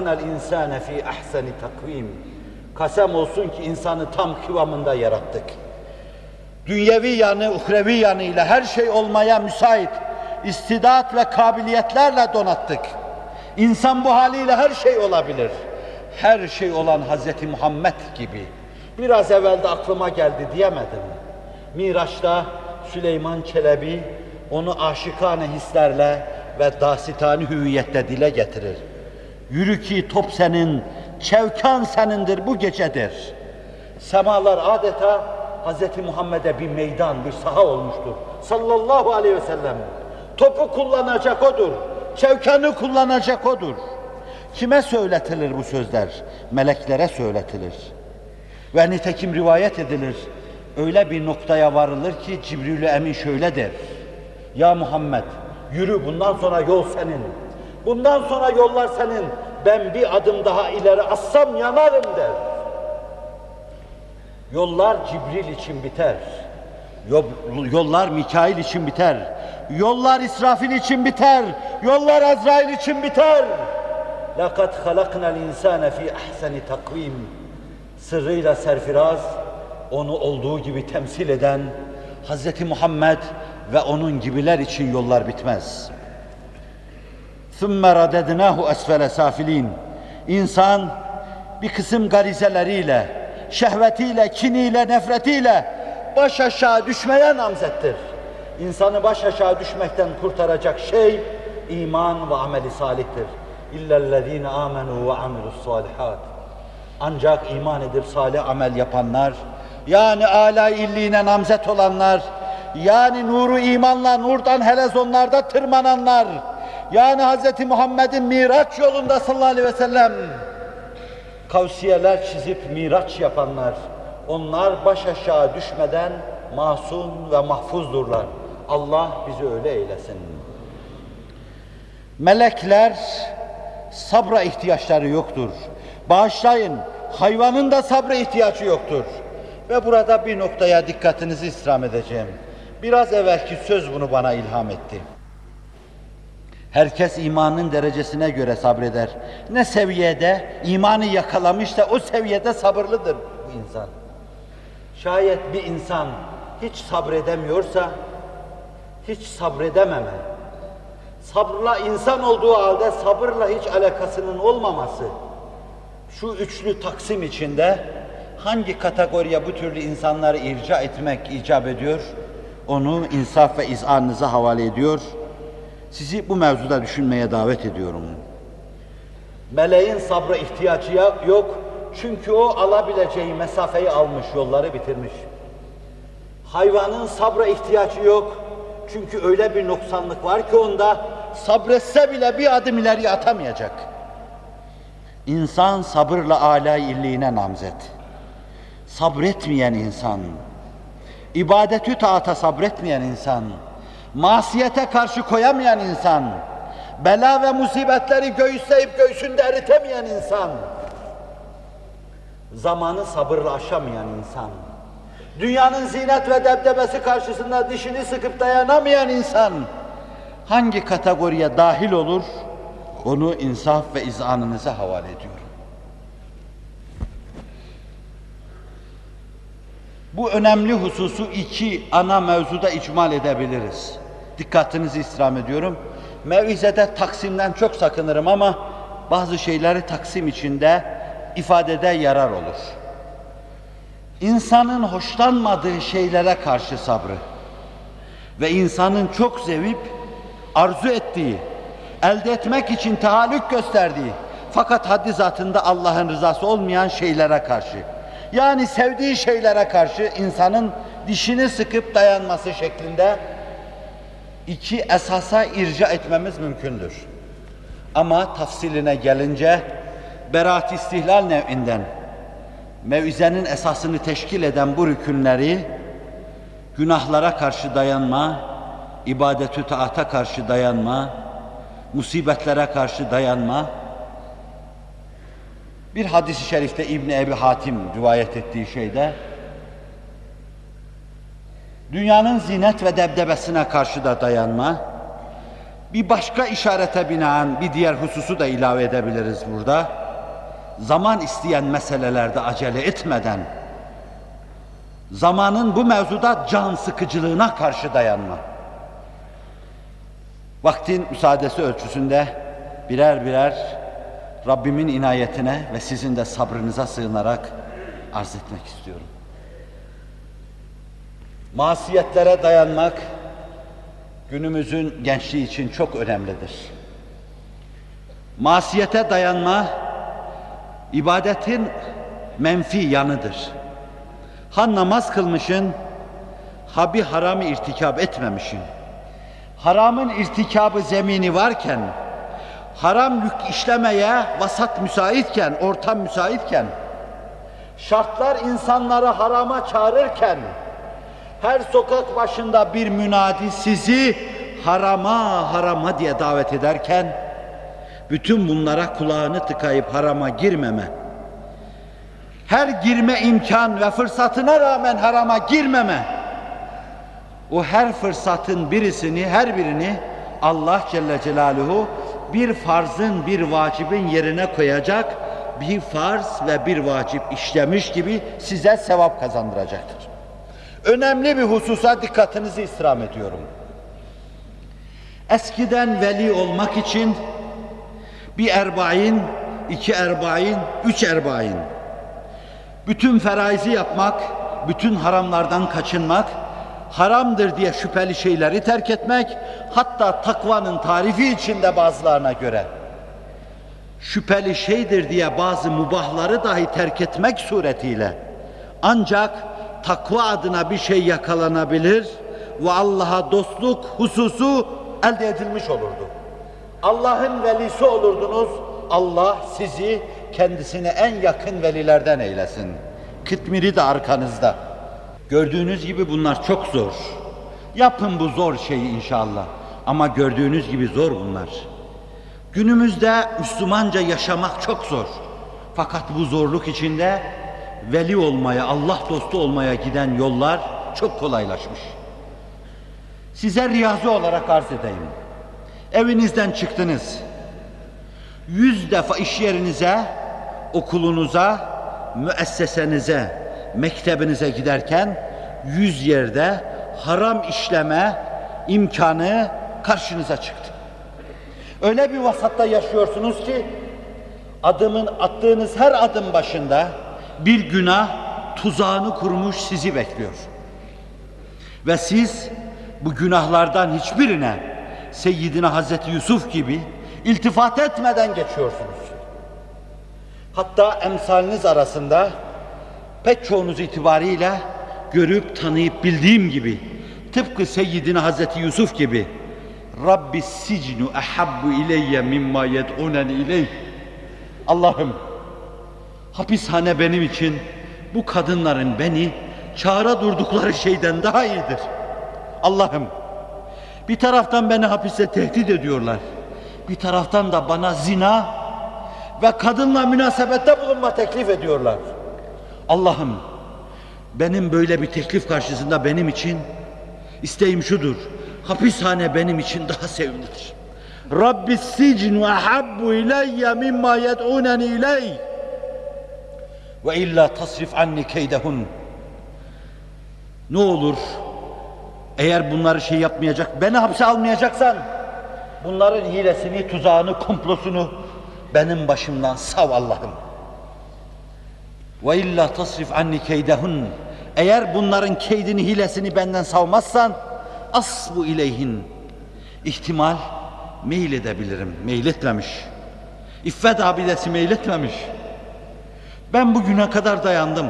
el insane fi ahseni takvim. Kasem olsun ki insanı tam kıvamında yarattık. Dünyevi yanı, uhrevi yanıyla her şey olmaya müsait istidat ve kabiliyetlerle donattık. İnsan bu haliyle her şey olabilir. Her şey olan Hazreti Muhammed gibi. Biraz evvel de aklıma geldi diyemedim. Miraç'ta Süleyman Çelebi onu aşıkane hislerle ve dasitani hüviyette dile getirir. Yürü ki top senin, çevkan senindir bu gecedir. Semalar adeta Hz. Muhammed'e bir meydan, bir saha olmuştur. Sallallahu aleyhi ve sellem. Topu kullanacak odur. Çevkanı kullanacak odur. Kime söyletilir bu sözler? Meleklere söyletilir. Ve nitekim rivayet edilir. Öyle bir noktaya varılır ki Cibril-i Emin şöyle der. Ya Muhammed yürü bundan sonra yol senin. Bundan sonra yollar senin. Ben bir adım daha ileri assam yanarım der. Yollar Cibril için biter. Yollar Mikail için biter. Yollar İsrafil için biter. Yollar Azrail için biter. لَقَدْ خَلَقْنَا الْاِنْسَانَ ف۪ي اَحْسَنِ takvim. Sırrıyla serfiraz, onu olduğu gibi temsil eden Hz. Muhammed ve onun gibiler için yollar bitmez. ثُمَّ رَدَدْنَاهُ أَسْفَلَ سَافِل۪ينَ İnsan bir kısım garizeleriyle, şehvetiyle, kiniyle, nefretiyle baş aşağı düşmeye namzettir. İnsanı baş aşağı düşmekten kurtaracak şey iman ve ameli salihtir. İllellezine amenu ve amilus salihat. Ancak iman edip salih amel yapanlar, yani âlâ illiğine namzet olanlar, yani nuru imanla nurdan helezonlarda tırmananlar, yani Hz. Muhammed'in miraç yolunda sallallahu aleyhi ve sellem kavsiyeler çizip miraç yapanlar, onlar baş aşağı düşmeden masum ve mahfuzdurlar. Allah bizi öyle eylesin. Melekler sabra ihtiyaçları yoktur. Bağışlayın, hayvanın da sabra ihtiyacı yoktur. Ve burada bir noktaya dikkatinizi istirham edeceğim. Biraz evvelki söz bunu bana ilham etti. Herkes imanın derecesine göre sabreder. Ne seviyede imanı yakalamış da o seviyede sabırlıdır bu insan. Şayet bir insan hiç sabredemiyorsa, hiç sabredememe, sabrla insan olduğu halde sabırla hiç alakasının olmaması, şu üçlü taksim içinde hangi kategoriye bu türlü insanları irca etmek icap ediyor, onu insaf ve izanınıza havale ediyor. Sizi bu mevzuda düşünmeye davet ediyorum. Meleğin sabra ihtiyacı yok. Çünkü o alabileceği mesafeyi almış, yolları bitirmiş. Hayvanın sabra ihtiyacı yok. Çünkü öyle bir noksanlık var ki onda sabretse bile bir adım ileri atamayacak. İnsan sabırla âlâ illiğine namzet. Sabretmeyen insan, ibadetü taata sabretmeyen insan, masiyete karşı koyamayan insan, bela ve musibetleri göğüsleyip göğsünde eritemeyen insan, zamanı sabırla aşamayan insan, dünyanın zinet ve debdebesi karşısında dişini sıkıp dayanamayan insan, hangi kategoriye dahil olur, onu insaf ve izanınıza havale ediyorum. Bu önemli hususu iki ana mevzuda icmal edebiliriz. Dikkatinizi istirham ediyorum. Mevizede taksimden çok sakınırım ama bazı şeyleri taksim içinde ifadede yarar olur. İnsanın hoşlanmadığı şeylere karşı sabrı ve insanın çok sevip arzu ettiği, elde etmek için tahallük gösterdiği fakat haddi zatında Allah'ın rızası olmayan şeylere karşı yani sevdiği şeylere karşı insanın dişini sıkıp dayanması şeklinde iki esasa irca etmemiz mümkündür. Ama tafsiline gelince beraat istihlal nevinden mevizenin esasını teşkil eden bu rükünleri günahlara karşı dayanma, ibadetü taata karşı dayanma, musibetlere karşı dayanma, bir hadis-i şerifte İbn Ebi Hatim rivayet ettiği şeyde dünyanın zinet ve debdebesine karşı da dayanma, Bir başka işarete binaen bir diğer hususu da ilave edebiliriz burada. Zaman isteyen meselelerde acele etmeden, zamanın bu mevzuda can sıkıcılığına karşı dayanma. Vaktin müsaadesi ölçüsünde birer birer Rabbimin inayetine ve sizin de sabrınıza sığınarak arz etmek istiyorum. Masiyetlere dayanmak günümüzün gençliği için çok önemlidir. Masiyete dayanma ibadetin menfi yanıdır. Ha namaz kılmışın, ha bir haramı irtikab etmemişin. Haramın irtikabı zemini varken, haram yük işlemeye vasat müsaitken, ortam müsaitken, şartlar insanları harama çağırırken, her sokak başında bir münadi sizi harama harama diye davet ederken, bütün bunlara kulağını tıkayıp harama girmeme, her girme imkan ve fırsatına rağmen harama girmeme, o her fırsatın birisini, her birini Allah Celle Celaluhu bir farzın, bir vacibin yerine koyacak, bir farz ve bir vacip işlemiş gibi size sevap kazandıracaktır. Önemli bir hususa dikkatinizi istirham ediyorum. Eskiden veli olmak için bir erbain, iki erbain, üç erbain, bütün feraizi yapmak, bütün haramlardan kaçınmak, haramdır diye şüpheli şeyleri terk etmek, hatta takvanın tarifi içinde bazılarına göre şüpheli şeydir diye bazı mubahları dahi terk etmek suretiyle ancak takva adına bir şey yakalanabilir ve Allah'a dostluk hususu elde edilmiş olurdu. Allah'ın velisi olurdunuz, Allah sizi kendisine en yakın velilerden eylesin. Kıtmiri de arkanızda. Gördüğünüz gibi bunlar çok zor. Yapın bu zor şeyi inşallah. Ama gördüğünüz gibi zor bunlar. Günümüzde Müslümanca yaşamak çok zor. Fakat bu zorluk içinde veli olmaya, Allah dostu olmaya giden yollar çok kolaylaşmış. Size riyazi olarak arz edeyim. Evinizden çıktınız. Yüz defa iş yerinize, okulunuza, müessesenize, mektebinize giderken yüz yerde haram işleme imkanı karşınıza çıktı. Öyle bir vasatta yaşıyorsunuz ki adımın attığınız her adım başında bir günah tuzağını kurmuş sizi bekliyor. Ve siz bu günahlardan hiçbirine Seyyidina Hazreti Yusuf gibi iltifat etmeden geçiyorsunuz. Hatta emsaliniz arasında pek çoğunuz itibariyle görüp tanıyıp bildiğim gibi tıpkı Seyyidina Hazreti Yusuf gibi Rabbi sicnu ehabbu ileyye mimma yed'unen ileyh Allah'ım hapishane benim için bu kadınların beni çağıra durdukları şeyden daha iyidir. Allah'ım bir taraftan beni hapiste tehdit ediyorlar. Bir taraftan da bana zina ve kadınla münasebette bulunma teklif ediyorlar. Allah'ım benim böyle bir teklif karşısında benim için isteğim şudur. Hapishane benim için daha sevimlidir. Rabbi sicnu ahabbu ileyye mimma yed'uneni ileyh ve illa tasrif anni keydehun. Ne olur eğer bunları şey yapmayacak, beni hapse almayacaksan bunların hilesini, tuzağını, komplosunu benim başımdan sav Allah'ım. Ve illa tasrif anni keydehun. Eğer bunların keydini, hilesini benden savmazsan asbu ileyhin. İhtimal meyil edebilirim. Meyletmemiş. İffet abidesi meyletmemiş. Ben bugüne kadar dayandım.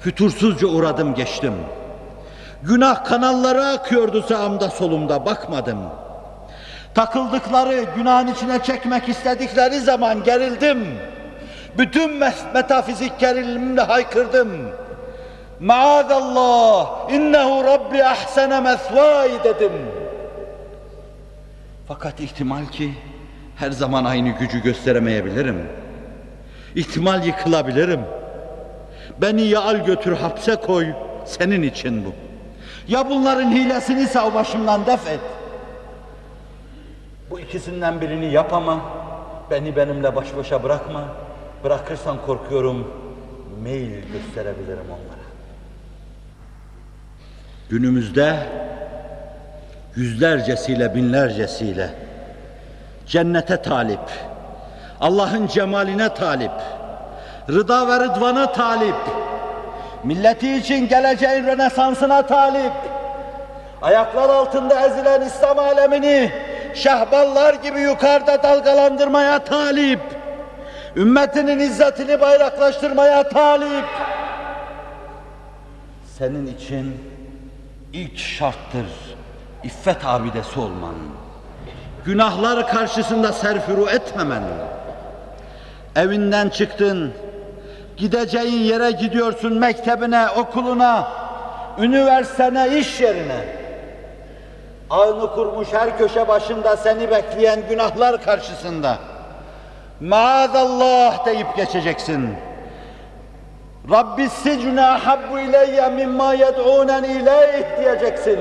Fütursuzca uğradım geçtim. Günah kanalları akıyordu sağımda solumda bakmadım. Takıldıkları, günahın içine çekmek istedikleri zaman gerildim. Bütün metafizik gerilimimle haykırdım. Maazallah, innehu Rabbi ahsene mesvai dedim. Fakat ihtimal ki her zaman aynı gücü gösteremeyebilirim. İhtimal yıkılabilirim. Beni ya al götür hapse koy, senin için bu. Ya bunların hilesini sav başımdan def et. Bu ikisinden birini yapama, beni benimle baş başa bırakma. Bırakırsan korkuyorum, meyil gösterebilirim onlara. Günümüzde yüzlercesiyle, binlercesiyle cennete talip, Allah'ın cemaline talip, rıda ve rıdvana talip, milleti için geleceğin rönesansına talip, ayaklar altında ezilen İslam alemini şehballar gibi yukarıda dalgalandırmaya talip, ümmetinin izzetini bayraklaştırmaya talip, senin için ilk şarttır iffet abidesi olman, günahlar karşısında serfuru etmemen, evinden çıktın, gideceğin yere gidiyorsun mektebine, okuluna, üniversitene, iş yerine. Ağını kurmuş her köşe başında seni bekleyen günahlar karşısında. Maazallah deyip geçeceksin. Rabbi sicne ahabbu ileyye mimma yed'unen ileyh diyeceksin.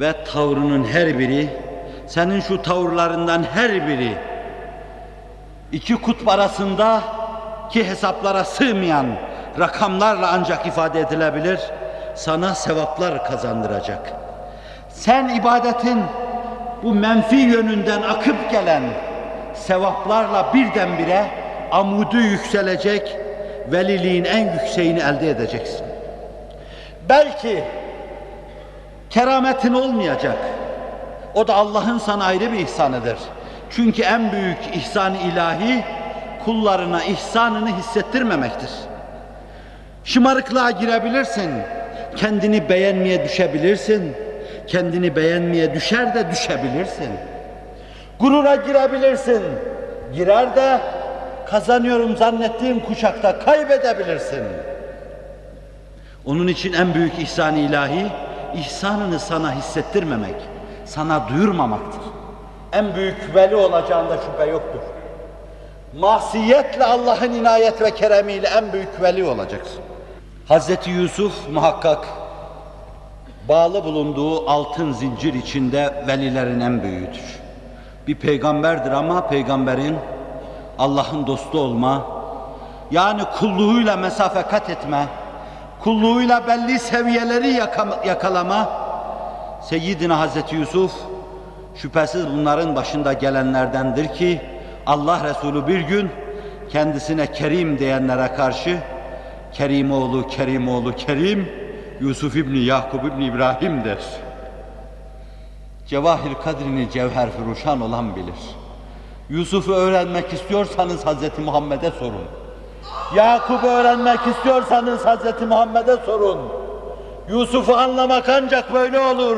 Ve tavrının her biri, senin şu tavırlarından her biri, iki kutb arasında ki hesaplara sığmayan rakamlarla ancak ifade edilebilir, sana sevaplar kazandıracak. Sen ibadetin bu menfi yönünden akıp gelen sevaplarla birdenbire amudu yükselecek, veliliğin en yükseğini elde edeceksin. Belki kerametin olmayacak. O da Allah'ın sana ayrı bir ihsanıdır. Çünkü en büyük ihsan ilahi kullarına ihsanını hissettirmemektir. Şımarıklığa girebilirsin, kendini beğenmeye düşebilirsin, kendini beğenmeye düşer de düşebilirsin. Gurura girebilirsin, girer de kazanıyorum zannettiğim kuşakta kaybedebilirsin. Onun için en büyük ihsan ilahi, ihsanını sana hissettirmemek, sana duyurmamaktır. En büyük veli olacağında şüphe yoktur. Mahsiyetle Allah'ın inayet ve keremiyle en büyük veli olacaksın. Hazreti Yusuf muhakkak bağlı bulunduğu altın zincir içinde velilerin en büyüğüdür. Bir peygamberdir ama peygamberin Allah'ın dostu olma, yani kulluğuyla mesafe kat etme, kulluğuyla belli seviyeleri yakalama, Seyyidina Hazreti Yusuf şüphesiz bunların başında gelenlerdendir ki Allah Resulü bir gün kendisine Kerim diyenlere karşı Kerimoğlu, Kerimoğlu, Kerim, Yusuf İbni Yakub İbni İbrahim der. Cevahir kadrini cevher furuşan olan bilir. Yusuf'u öğrenmek istiyorsanız Hazreti Muhammed'e sorun. Yakup'u öğrenmek istiyorsanız Hazreti Muhammed'e sorun. Yusuf'u anlamak ancak böyle olur.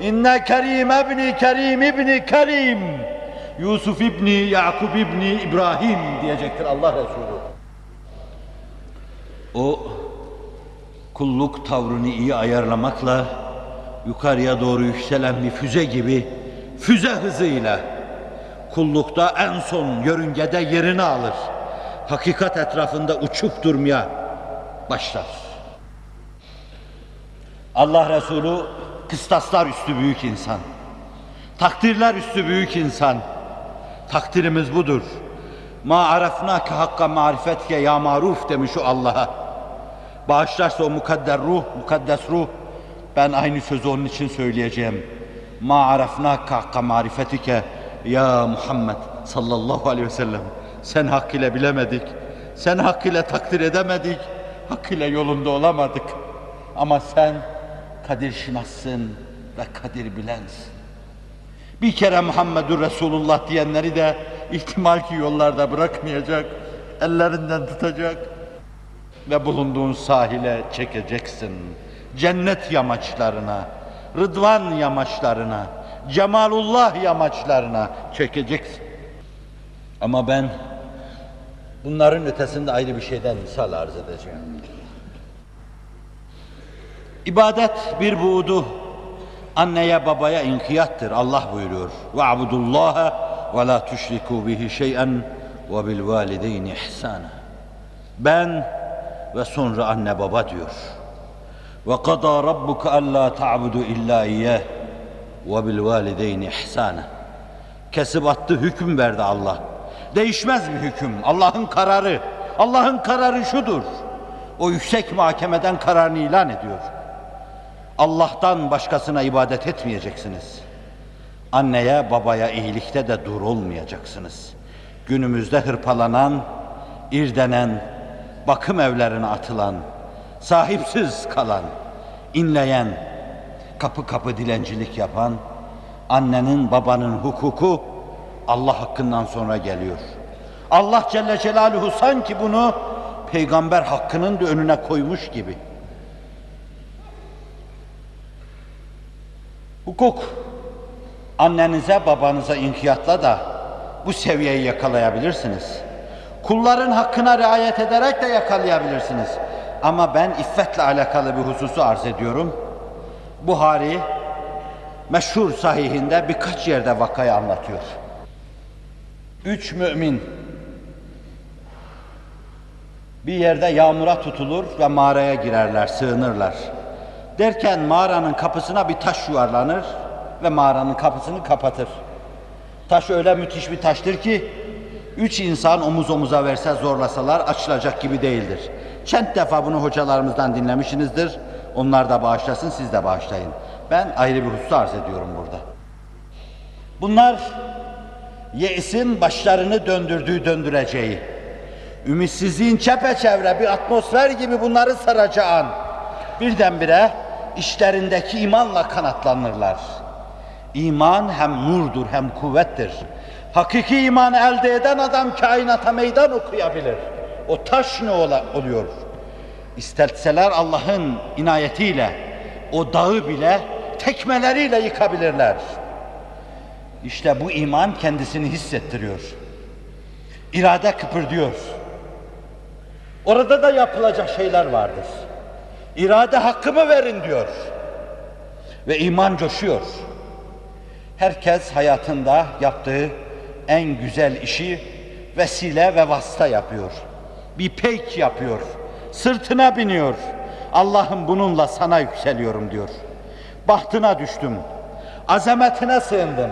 İnne kerim ebni kerim ibni kerim. Yusuf ibni Yakub ibni İbrahim diyecektir Allah Resulü. O kulluk tavrını iyi ayarlamakla yukarıya doğru yükselen bir füze gibi füze hızıyla kullukta en son yörüngede yerini alır. Hakikat etrafında uçup durmaya başlar. Allah Resulü kıstaslar üstü büyük insan. Takdirler üstü büyük insan. Takdirimiz budur. Ma arafnake hakka marifetke ya maruf demiş o Allah'a. Bağışlarsa o mukadder ruh, mukaddes ruh. Ben aynı sözü onun için söyleyeceğim. Ma arafnake hakka marifetike ya Muhammed sallallahu aleyhi ve sellem. Sen hakkıyla bilemedik. Sen hakkıyla takdir edemedik. Hakkıyla yolunda olamadık. Ama sen kadir şinassın ve kadir bilensin. Bir kere Muhammedur Resulullah diyenleri de ihtimal ki yollarda bırakmayacak, ellerinden tutacak ve bulunduğun sahile çekeceksin. Cennet yamaçlarına, rıdvan yamaçlarına, cemalullah yamaçlarına çekeceksin. Ama ben bunların ötesinde ayrı bir şeyden misal arz edeceğim. İbadet bir buğdu, anneye babaya inkiyattır. Allah buyuruyor. Ve abudullaha ve la tuşriku bihi şey'en ve bil valideyni ihsana. Ben ve sonra anne baba diyor. Ve qada rabbuka alla ta'budu illa iyyah ve bil valideyni ihsana. Kesip attı hüküm verdi Allah. Değişmez bir hüküm. Allah'ın kararı. Allah'ın kararı şudur. O yüksek mahkemeden kararını ilan ediyor. Allah'tan başkasına ibadet etmeyeceksiniz. Anneye babaya iyilikte de dur olmayacaksınız. Günümüzde hırpalanan, irdenen, bakım evlerine atılan, sahipsiz kalan, inleyen, kapı kapı dilencilik yapan, annenin babanın hukuku Allah hakkından sonra geliyor. Allah Celle Celaluhu sanki bunu peygamber hakkının da önüne koymuş gibi. Hukuk annenize babanıza inkiyatla da bu seviyeyi yakalayabilirsiniz. Kulların hakkına riayet ederek de yakalayabilirsiniz. Ama ben iffetle alakalı bir hususu arz ediyorum. Buhari meşhur sahihinde birkaç yerde vakayı anlatıyor. Üç mümin bir yerde yağmura tutulur ve mağaraya girerler, sığınırlar. Derken mağaranın kapısına bir taş yuvarlanır ve mağaranın kapısını kapatır. Taş öyle müthiş bir taştır ki üç insan omuz omuza verse zorlasalar açılacak gibi değildir. Çent defa bunu hocalarımızdan dinlemişsinizdir. Onlar da bağışlasın, siz de bağışlayın. Ben ayrı bir husus arz ediyorum burada. Bunlar yeisin başlarını döndürdüğü döndüreceği, ümitsizliğin çepeçevre bir atmosfer gibi bunları saracağın birdenbire işlerindeki imanla kanatlanırlar. İman hem nurdur hem kuvvettir. Hakiki imanı elde eden adam kainata meydan okuyabilir. O taş ne ola, oluyor? İsterseler Allah'ın inayetiyle o dağı bile tekmeleriyle yıkabilirler. İşte bu iman kendisini hissettiriyor. İrade kıpırdıyor. Orada da yapılacak şeyler vardır. İrade hakkımı verin diyor. Ve iman coşuyor. Herkes hayatında yaptığı en güzel işi vesile ve vasıta yapıyor. Bir peyk yapıyor. Sırtına biniyor. Allah'ım bununla sana yükseliyorum diyor. Bahtına düştüm. Azametine sığındım.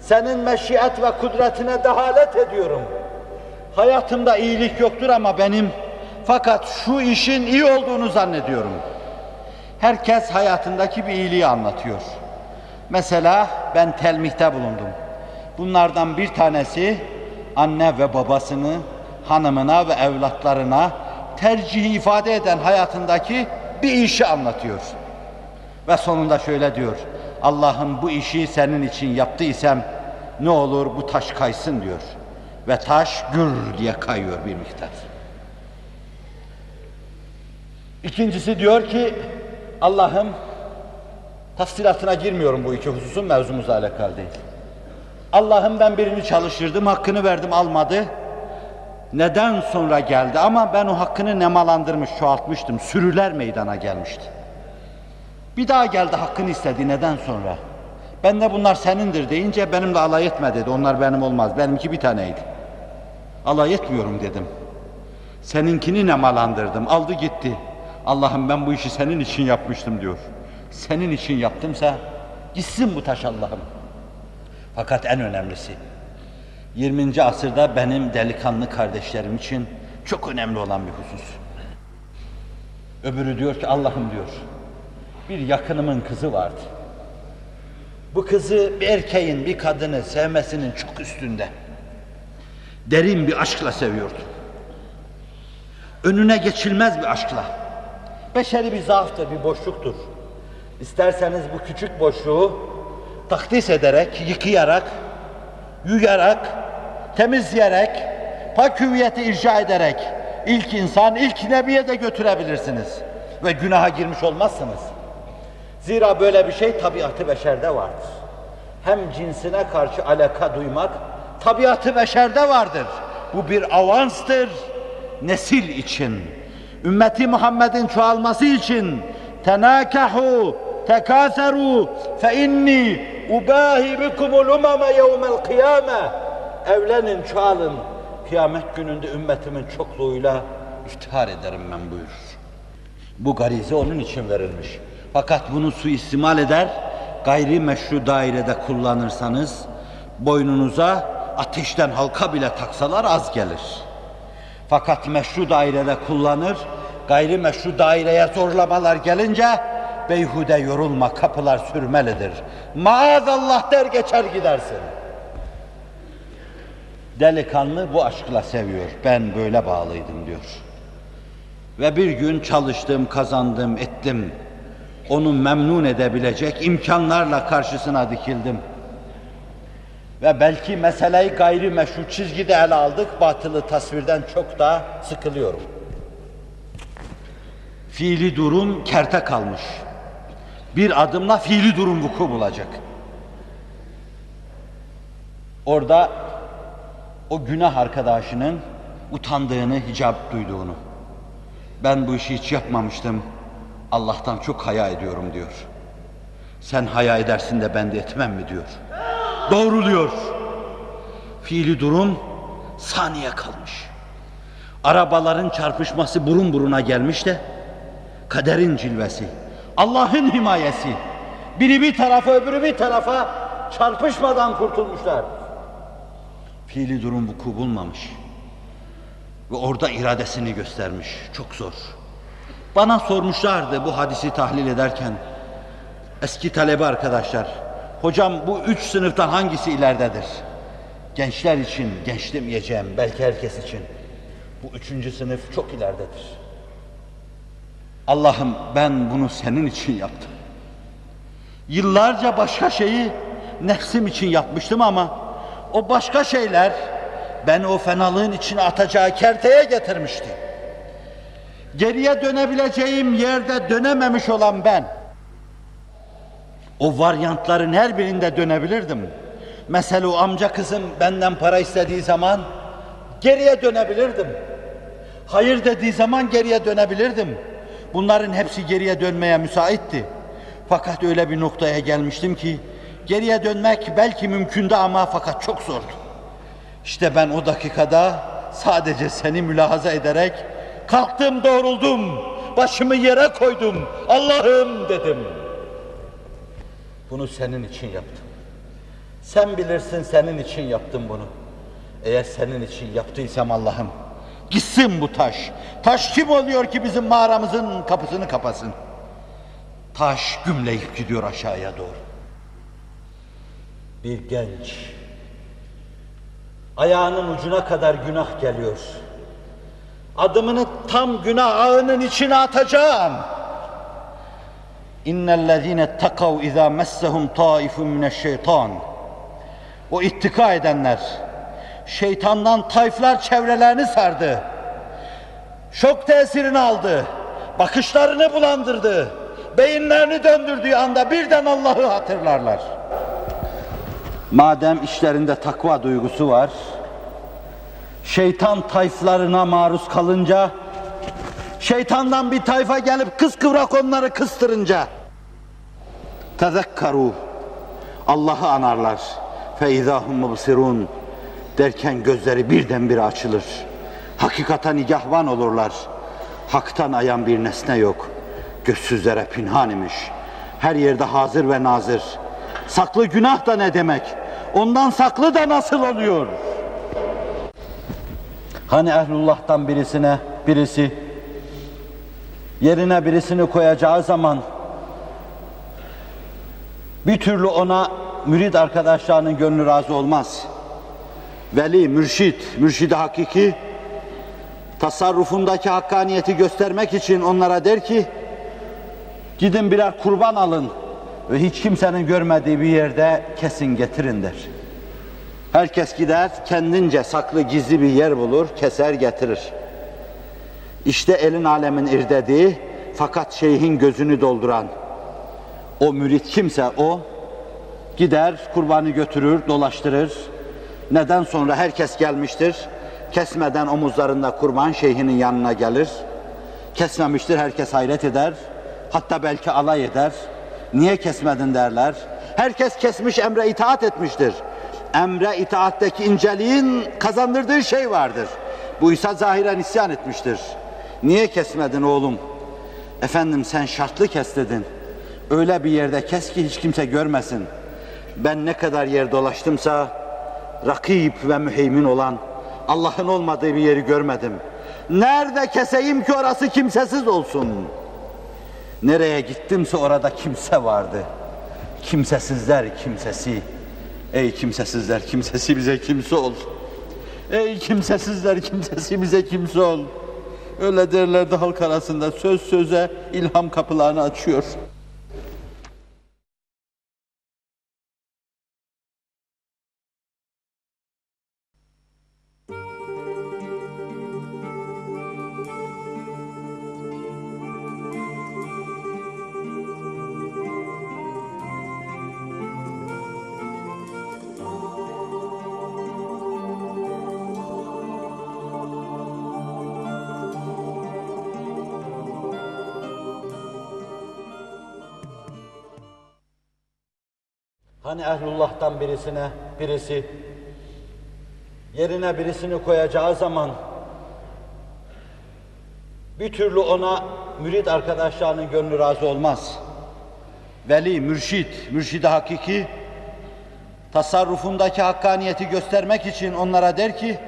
Senin meşiyet ve kudretine dehalet ediyorum. Hayatımda iyilik yoktur ama benim fakat şu işin iyi olduğunu zannediyorum. Herkes hayatındaki bir iyiliği anlatıyor. Mesela ben telmihte bulundum. Bunlardan bir tanesi anne ve babasını hanımına ve evlatlarına tercihi ifade eden hayatındaki bir işi anlatıyor. Ve sonunda şöyle diyor. Allah'ım bu işi senin için yaptıysam ne olur bu taş kaysın diyor. Ve taş gür diye kayıyor bir miktar. İkincisi diyor ki Allah'ım tafsilatına girmiyorum bu iki hususun mevzumuzla alakalı değil. Allah'ım ben birini çalıştırdım, hakkını verdim almadı. Neden sonra geldi ama ben o hakkını nemalandırmış, çoğaltmıştım. Sürüler meydana gelmişti. Bir daha geldi hakkını istedi neden sonra? Ben de bunlar senindir deyince benimle alay etme dedi. Onlar benim olmaz. Benimki bir taneydi. Alay etmiyorum dedim. Seninkini nemalandırdım. Aldı gitti. Allah'ım ben bu işi senin için yapmıştım diyor. Senin için yaptımsa gitsin bu taş Allah'ım. Fakat en önemlisi 20. asırda benim delikanlı kardeşlerim için çok önemli olan bir husus. Öbürü diyor ki Allah'ım diyor bir yakınımın kızı vardı. Bu kızı bir erkeğin bir kadını sevmesinin çok üstünde. Derin bir aşkla seviyordu. Önüne geçilmez bir aşkla. Beşeri bir zaaftır, bir boşluktur. İsterseniz bu küçük boşluğu takdis ederek, yıkayarak, yuyarak, temizleyerek, pak hüviyeti irca ederek ilk insan, ilk nebiye de götürebilirsiniz. Ve günaha girmiş olmazsınız. Zira böyle bir şey tabiatı beşerde vardır. Hem cinsine karşı alaka duymak tabiatı beşerde vardır. Bu bir avanstır nesil için. Ümmeti Muhammed'in çoğalması için tenakahu tekâserû fe inni ubahi bikumul umame yevmel kıyame evlenin çoğalın kıyamet gününde ümmetimin çokluğuyla iftihar ederim ben buyurur. Bu garize onun için verilmiş. Fakat bunu suistimal eder, gayri meşru dairede kullanırsanız boynunuza ateşten halka bile taksalar az gelir. Fakat meşru dairede kullanır, gayri meşru daireye zorlamalar gelince beyhude yorulma kapılar sürmelidir. Maazallah der geçer gidersin. Delikanlı bu aşkla seviyor. Ben böyle bağlıydım diyor. Ve bir gün çalıştım, kazandım, ettim. Onu memnun edebilecek imkanlarla karşısına dikildim. Ve belki meseleyi gayri meşru çizgide ele aldık, batılı tasvirden çok daha sıkılıyorum. Fiili durum kerte kalmış. Bir adımla fiili durum vuku bulacak. Orada o günah arkadaşının utandığını, hicap duyduğunu. Ben bu işi hiç yapmamıştım. Allah'tan çok haya ediyorum diyor. Sen haya edersin de ben de etmem mi diyor. Doğruluyor. Fiili durum saniye kalmış. Arabaların çarpışması burun buruna gelmiş de kaderin cilvesi, Allah'ın himayesi. Biri bir tarafa öbürü bir tarafa çarpışmadan kurtulmuşlar. Fiili durum vuku bulmamış. Ve orada iradesini göstermiş. Çok zor. Bana sormuşlardı bu hadisi tahlil ederken. Eski talebe arkadaşlar. Hocam bu üç sınıftan hangisi ileridedir? Gençler için, genç demeyeceğim, belki herkes için. Bu üçüncü sınıf çok ileridedir. Allah'ım ben bunu senin için yaptım. Yıllarca başka şeyi nefsim için yapmıştım ama o başka şeyler beni o fenalığın içine atacağı kerteye getirmişti. Geriye dönebileceğim yerde dönememiş olan ben, o varyantların her birinde dönebilirdim. Mesela o amca kızım benden para istediği zaman geriye dönebilirdim. Hayır dediği zaman geriye dönebilirdim. Bunların hepsi geriye dönmeye müsaitti. Fakat öyle bir noktaya gelmiştim ki geriye dönmek belki mümkündü ama fakat çok zordu. İşte ben o dakikada sadece seni mülahaza ederek kalktım doğruldum, başımı yere koydum, Allah'ım dedim. Bunu senin için yaptım. Sen bilirsin senin için yaptım bunu. Eğer senin için yaptıysam Allah'ım, gitsin bu taş. Taş kim oluyor ki bizim mağaramızın kapısını kapasın? Taş gümleyip gidiyor aşağıya doğru. Bir genç, ayağının ucuna kadar günah geliyor. Adımını tam günah ağının içine atacağım. İnnellezîne takav izâ messehum taifun mineşşeytan. O ittika edenler, şeytandan tayflar çevrelerini sardı. Şok tesirini aldı. Bakışlarını bulandırdı. Beyinlerini döndürdüğü anda birden Allah'ı hatırlarlar. Madem işlerinde takva duygusu var, şeytan tayflarına maruz kalınca, şeytandan bir tayfa gelip kıskıvrak onları kıstırınca, tezekkaru, Allah'ı anarlar. Feizahum mubsirun derken gözleri birdenbire açılır. Hakikata nigahvan olurlar. Haktan ayan bir nesne yok. Gözsüzlere pinhan imiş. Her yerde hazır ve nazır. Saklı günah da ne demek? Ondan saklı da nasıl oluyor? Hani ehlullah'tan birisine birisi yerine birisini koyacağı zaman bir türlü ona mürid arkadaşlarının gönlü razı olmaz. Veli, mürşit, mürşidi hakiki tasarrufundaki hakkaniyeti göstermek için onlara der ki gidin birer kurban alın ve hiç kimsenin görmediği bir yerde kesin getirin der. Herkes gider kendince saklı gizli bir yer bulur, keser getirir. İşte elin alemin irdediği fakat şeyhin gözünü dolduran o mürit kimse o gider kurbanı götürür, dolaştırır. Neden sonra herkes gelmiştir. Kesmeden omuzlarında kurban şeyhinin yanına gelir. Kesmemiştir herkes hayret eder. Hatta belki alay eder. Niye kesmedin derler. Herkes kesmiş emre itaat etmiştir. Emre itaatteki inceliğin kazandırdığı şey vardır. Bu ise zahiren isyan etmiştir. Niye kesmedin oğlum? Efendim sen şartlı kes dedin. Öyle bir yerde kes ki hiç kimse görmesin. Ben ne kadar yer dolaştımsa rakip ve müheymin olan Allah'ın olmadığı bir yeri görmedim. Nerede keseyim ki orası kimsesiz olsun. Nereye gittimse orada kimse vardı. Kimsesizler kimsesi. Ey kimsesizler kimsesi bize kimse ol. Ey kimsesizler kimsesi bize kimse ol. Öyle derlerdi halk arasında söz söze ilham kapılarını açıyor. Hani ehlullah'tan birisine, birisi yerine birisini koyacağı zaman bir türlü ona mürit arkadaşlarının gönlü razı olmaz. Veli, mürşit, mürşidi hakiki tasarrufundaki hakkaniyeti göstermek için onlara der ki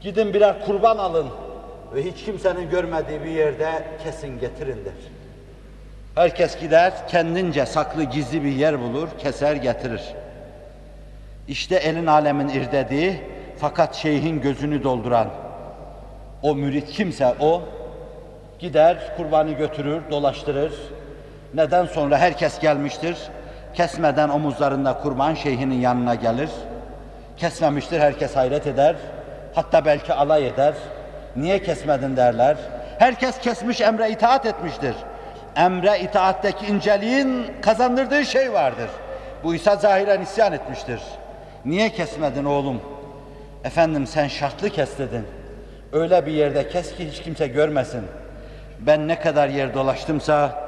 gidin birer kurban alın ve hiç kimsenin görmediği bir yerde kesin getirin der. Herkes gider, kendince saklı gizli bir yer bulur, keser getirir. İşte elin alemin irdediği fakat şeyhin gözünü dolduran o mürit kimse o gider kurbanı götürür, dolaştırır. Neden sonra herkes gelmiştir. Kesmeden omuzlarında kurban şeyhinin yanına gelir. Kesmemiştir herkes hayret eder. Hatta belki alay eder. Niye kesmedin derler. Herkes kesmiş emre itaat etmiştir emre itaatteki inceliğin kazandırdığı şey vardır. Bu ise zahiren isyan etmiştir. Niye kesmedin oğlum? Efendim sen şartlı kes dedin. Öyle bir yerde kes ki hiç kimse görmesin. Ben ne kadar yer dolaştımsa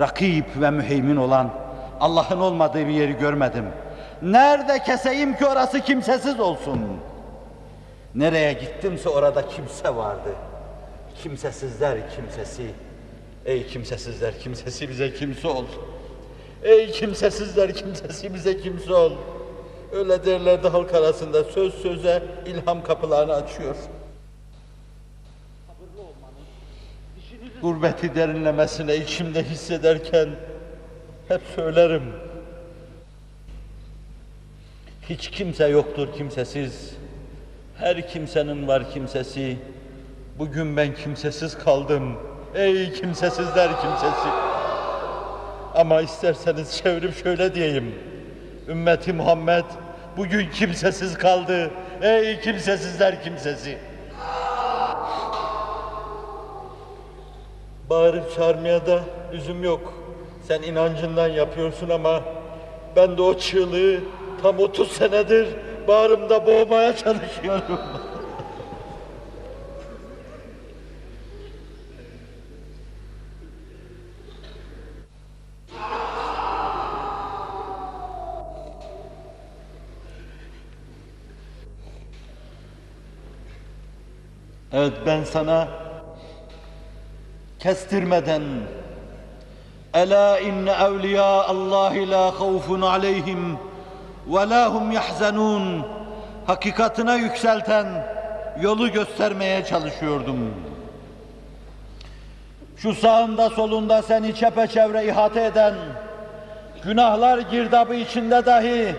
rakip ve müheymin olan Allah'ın olmadığı bir yeri görmedim. Nerede keseyim ki orası kimsesiz olsun. Nereye gittimse orada kimse vardı. Kimsesizler kimsesi. Ey kimsesizler kimsesi bize kimse ol. Ey kimsesizler kimsesi bize kimse ol. Öyle derlerdi halk arasında söz söze ilham kapılarını açıyor. Gurbeti derinlemesine içimde hissederken hep söylerim. Hiç kimse yoktur kimsesiz. Her kimsenin var kimsesi. Bugün ben kimsesiz kaldım. Ey kimsesizler kimsesi. Ama isterseniz çevirip şöyle diyeyim. Ümmeti Muhammed bugün kimsesiz kaldı. Ey kimsesizler kimsesi. Bağırıp çağırmaya da lüzum yok. Sen inancından yapıyorsun ama ben de o çığlığı tam 30 senedir bağrımda boğmaya çalışıyorum. Evet ben sana kestirmeden Ela inne evliya Allah la havfun aleyhim ve la hum yahzanun hakikatine yükselten yolu göstermeye çalışıyordum. Şu sağında solunda seni çepeçevre ihate eden günahlar girdabı içinde dahi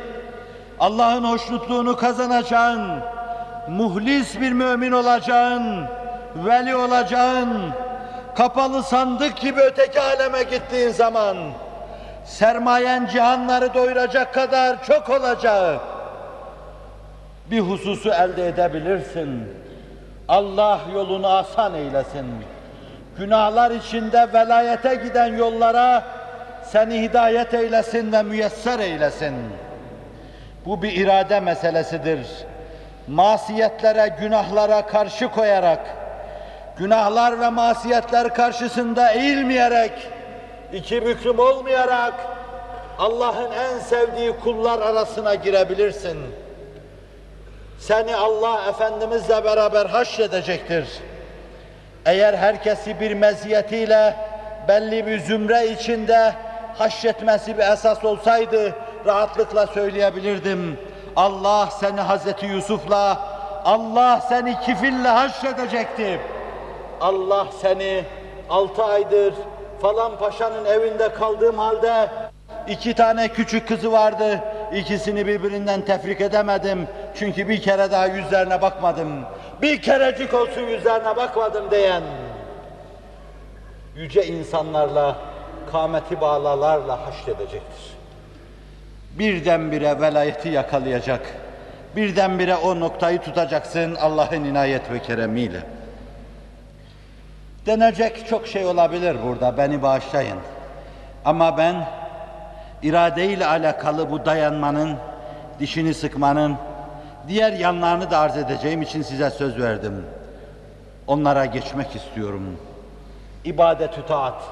Allah'ın hoşnutluğunu kazanacağın muhlis bir mümin olacağın, veli olacağın, kapalı sandık gibi öteki aleme gittiğin zaman sermayen cihanları doyuracak kadar çok olacak. Bir hususu elde edebilirsin. Allah yolunu asan eylesin. Günahlar içinde velayete giden yollara seni hidayet eylesin ve müyesser eylesin. Bu bir irade meselesidir masiyetlere, günahlara karşı koyarak, günahlar ve masiyetler karşısında eğilmeyerek, iki büklüm olmayarak, Allah'ın en sevdiği kullar arasına girebilirsin. Seni Allah Efendimizle beraber haşredecektir. Eğer herkesi bir meziyetiyle belli bir zümre içinde haşyetmesi bir esas olsaydı rahatlıkla söyleyebilirdim. Allah seni Hazreti Yusuf'la, Allah seni kifille haşredecekti. Allah seni altı aydır falan paşanın evinde kaldığım halde iki tane küçük kızı vardı. İkisini birbirinden tefrik edemedim. Çünkü bir kere daha yüzlerine bakmadım. Bir kerecik olsun yüzlerine bakmadım diyen yüce insanlarla, kâmeti bağlalarla haşredecektir. Birdenbire velayeti yakalayacak. Birdenbire o noktayı tutacaksın Allah'ın inayet ve keremiyle. Denecek çok şey olabilir burada, beni bağışlayın. Ama ben iradeyle alakalı bu dayanmanın, dişini sıkmanın, diğer yanlarını da arz edeceğim için size söz verdim. Onlara geçmek istiyorum. İbadet-ü taat.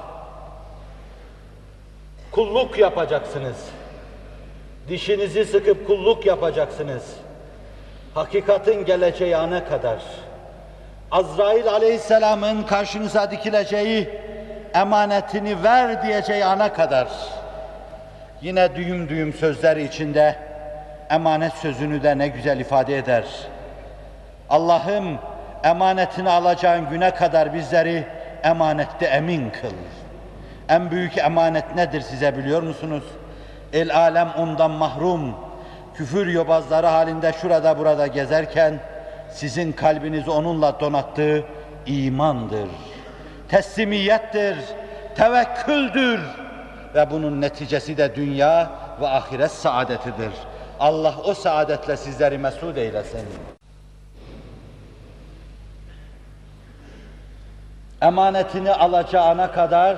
Kulluk yapacaksınız. Dişinizi sıkıp kulluk yapacaksınız. Hakikatin geleceği ana kadar. Azrail aleyhisselamın karşınıza dikileceği, emanetini ver diyeceği ana kadar. Yine düğüm düğüm sözler içinde emanet sözünü de ne güzel ifade eder. Allah'ım emanetini alacağın güne kadar bizleri emanette emin kıl. En büyük emanet nedir size biliyor musunuz? El alem ondan mahrum. Küfür yobazları halinde şurada burada gezerken sizin kalbinizi onunla donattığı imandır. Teslimiyettir, tevekküldür ve bunun neticesi de dünya ve ahiret saadetidir. Allah o saadetle sizleri mesut eylesin. Emanetini alacağına kadar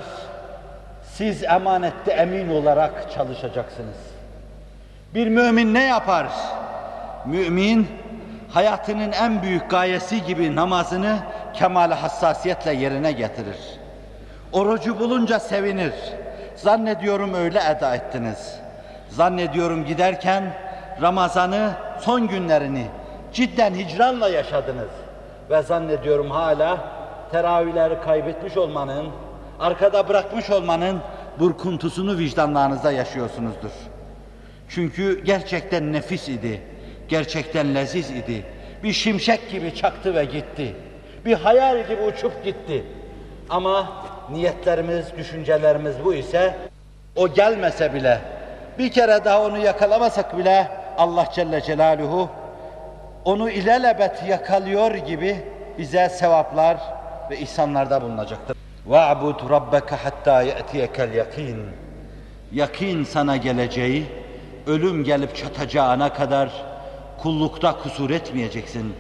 siz emanette emin olarak çalışacaksınız. Bir mümin ne yapar? Mümin hayatının en büyük gayesi gibi namazını kemal hassasiyetle yerine getirir. Orucu bulunca sevinir. Zannediyorum öyle eda ettiniz. Zannediyorum giderken Ramazan'ı son günlerini cidden hicranla yaşadınız. Ve zannediyorum hala teravihleri kaybetmiş olmanın, arkada bırakmış olmanın burkuntusunu vicdanlarınızda yaşıyorsunuzdur. Çünkü gerçekten nefis idi, gerçekten leziz idi. Bir şimşek gibi çaktı ve gitti. Bir hayal gibi uçup gitti. Ama niyetlerimiz, düşüncelerimiz bu ise o gelmese bile, bir kere daha onu yakalamasak bile Allah Celle Celaluhu onu ilelebet yakalıyor gibi bize sevaplar ve ihsanlarda bulunacaktır. وَعْبُدْ رَبَّكَ حَتَّى يَأْتِيَكَ الْيَقِينَ Yakin sana geleceği, ölüm gelip çatacağına kadar kullukta kusur etmeyeceksin.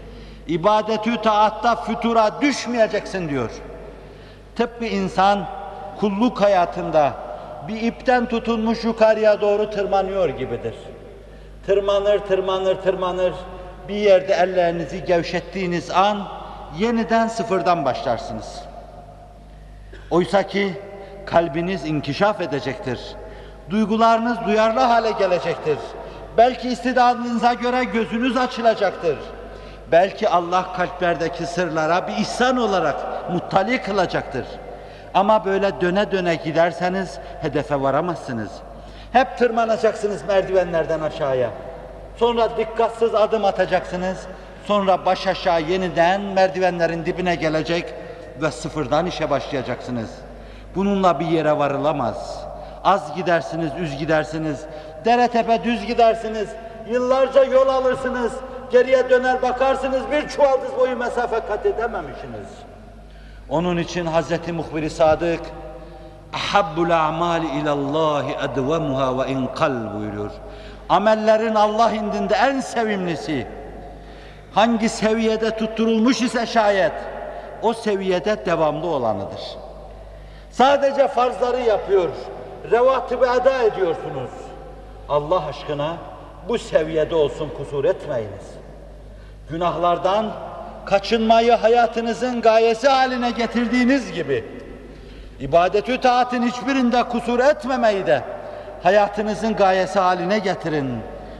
İbadetü taatta fütura düşmeyeceksin diyor. Tıpkı insan kulluk hayatında bir ipten tutunmuş yukarıya doğru tırmanıyor gibidir. Tırmanır, tırmanır, tırmanır. Bir yerde ellerinizi gevşettiğiniz an yeniden sıfırdan başlarsınız. Oysa ki kalbiniz inkişaf edecektir. Duygularınız duyarlı hale gelecektir. Belki istidadınıza göre gözünüz açılacaktır. Belki Allah kalplerdeki sırlara bir ihsan olarak muttali kılacaktır. Ama böyle döne döne giderseniz hedefe varamazsınız. Hep tırmanacaksınız merdivenlerden aşağıya. Sonra dikkatsiz adım atacaksınız. Sonra baş aşağı yeniden merdivenlerin dibine gelecek ve sıfırdan işe başlayacaksınız. Bununla bir yere varılamaz. Az gidersiniz, üz gidersiniz. Dere tepe düz gidersiniz. Yıllarca yol alırsınız. Geriye döner bakarsınız bir çuvaldız boyu mesafe kat edememişsiniz. Onun için Hz. Muhbir-i Sadık ahabbul a'mali ilallahi edvemuha ve in kal buyuruyor. Amellerin Allah indinde en sevimlisi hangi seviyede tutturulmuş ise şayet o seviyede devamlı olanıdır. Sadece farzları yapıyor, revatibı eda ediyorsunuz. Allah aşkına bu seviyede olsun kusur etmeyiniz. Günahlardan kaçınmayı hayatınızın gayesi haline getirdiğiniz gibi ibadetü taatın hiçbirinde kusur etmemeyi de hayatınızın gayesi haline getirin.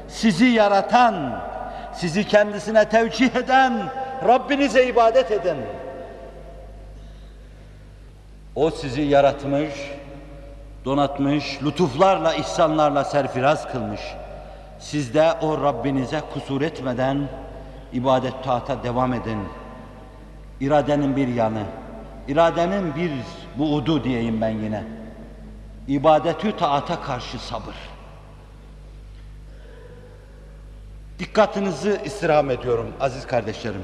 Sizi yaratan, sizi kendisine tevcih eden Rabbinize ibadet edin. O sizi yaratmış, donatmış, lütuflarla, ihsanlarla serfiraz kılmış. Siz de o Rabbinize kusur etmeden ibadet taata devam edin. İradenin bir yanı, iradenin bir buudu diyeyim ben yine. İbadetü taata karşı sabır. Dikkatinizi istirham ediyorum aziz kardeşlerim.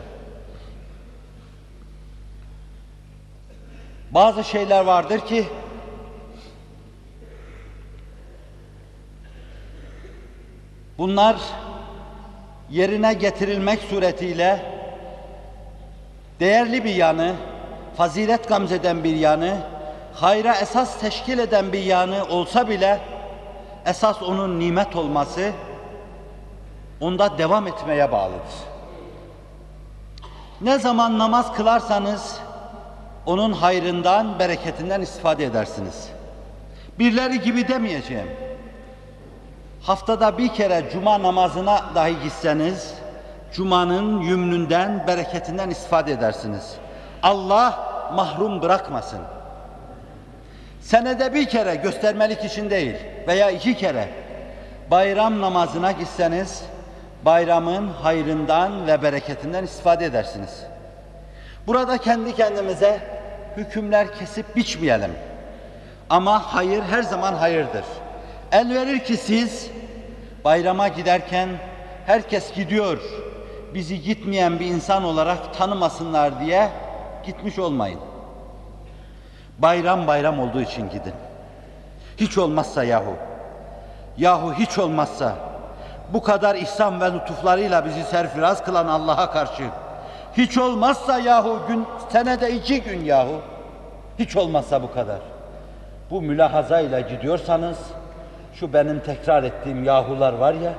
Bazı şeyler vardır ki bunlar yerine getirilmek suretiyle değerli bir yanı, fazilet gamzeden bir yanı, hayra esas teşkil eden bir yanı olsa bile esas onun nimet olması onda devam etmeye bağlıdır. Ne zaman namaz kılarsanız onun hayrından, bereketinden istifade edersiniz. Birleri gibi demeyeceğim. Haftada bir kere cuma namazına dahi gitseniz, cumanın yümnünden, bereketinden istifade edersiniz. Allah mahrum bırakmasın. Senede bir kere göstermelik için değil veya iki kere bayram namazına gitseniz, bayramın hayrından ve bereketinden istifade edersiniz. Burada kendi kendimize hükümler kesip biçmeyelim. Ama hayır her zaman hayırdır. El verir ki siz bayrama giderken herkes gidiyor, bizi gitmeyen bir insan olarak tanımasınlar diye gitmiş olmayın. Bayram bayram olduğu için gidin. Hiç olmazsa yahu, yahu hiç olmazsa bu kadar ihsan ve lütuflarıyla bizi serfiraz kılan Allah'a karşı hiç olmazsa yahu gün senede iki gün yahu hiç olmazsa bu kadar. Bu mülahazayla gidiyorsanız şu benim tekrar ettiğim yahular var ya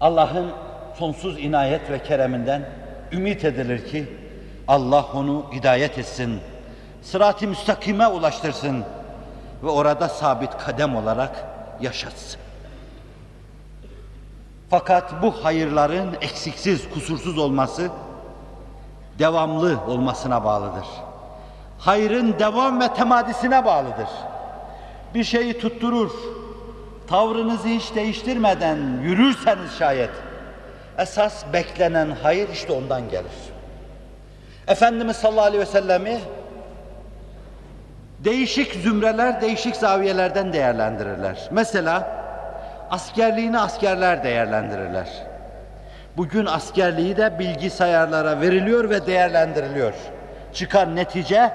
Allah'ın sonsuz inayet ve kereminden ümit edilir ki Allah onu hidayet etsin. Sırat-ı müstakime ulaştırsın ve orada sabit kadem olarak yaşatsın. Fakat bu hayırların eksiksiz, kusursuz olması devamlı olmasına bağlıdır. Hayrın devam ve temadisine bağlıdır. Bir şeyi tutturur, tavrınızı hiç değiştirmeden yürürseniz şayet, esas beklenen hayır işte ondan gelir. Efendimiz sallallahu aleyhi ve sellemi değişik zümreler, değişik zaviyelerden değerlendirirler. Mesela askerliğini askerler değerlendirirler. Bugün askerliği de bilgisayarlara veriliyor ve değerlendiriliyor. Çıkan netice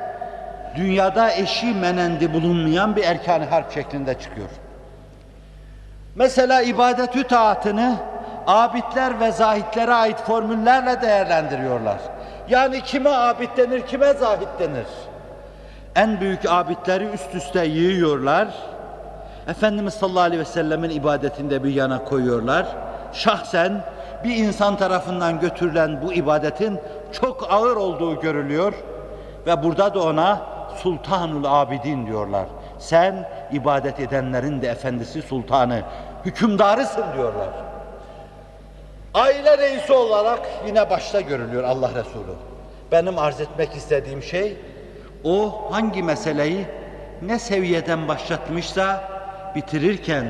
dünyada eşi menendi bulunmayan bir erkan harp şeklinde çıkıyor. Mesela ibadetü taatını abidler ve zahitlere ait formüllerle değerlendiriyorlar. Yani kime abid denir, kime zahit denir? En büyük abidleri üst üste yığıyorlar. Efendimiz sallallahu aleyhi ve sellemin ibadetinde bir yana koyuyorlar. Şahsen bir insan tarafından götürülen bu ibadetin çok ağır olduğu görülüyor ve burada da ona Sultanul Abidin diyorlar. Sen ibadet edenlerin de efendisi sultanı, hükümdarısın diyorlar. Aile reisi olarak yine başta görülüyor Allah Resulü. Benim arz etmek istediğim şey o hangi meseleyi ne seviyeden başlatmışsa bitirirken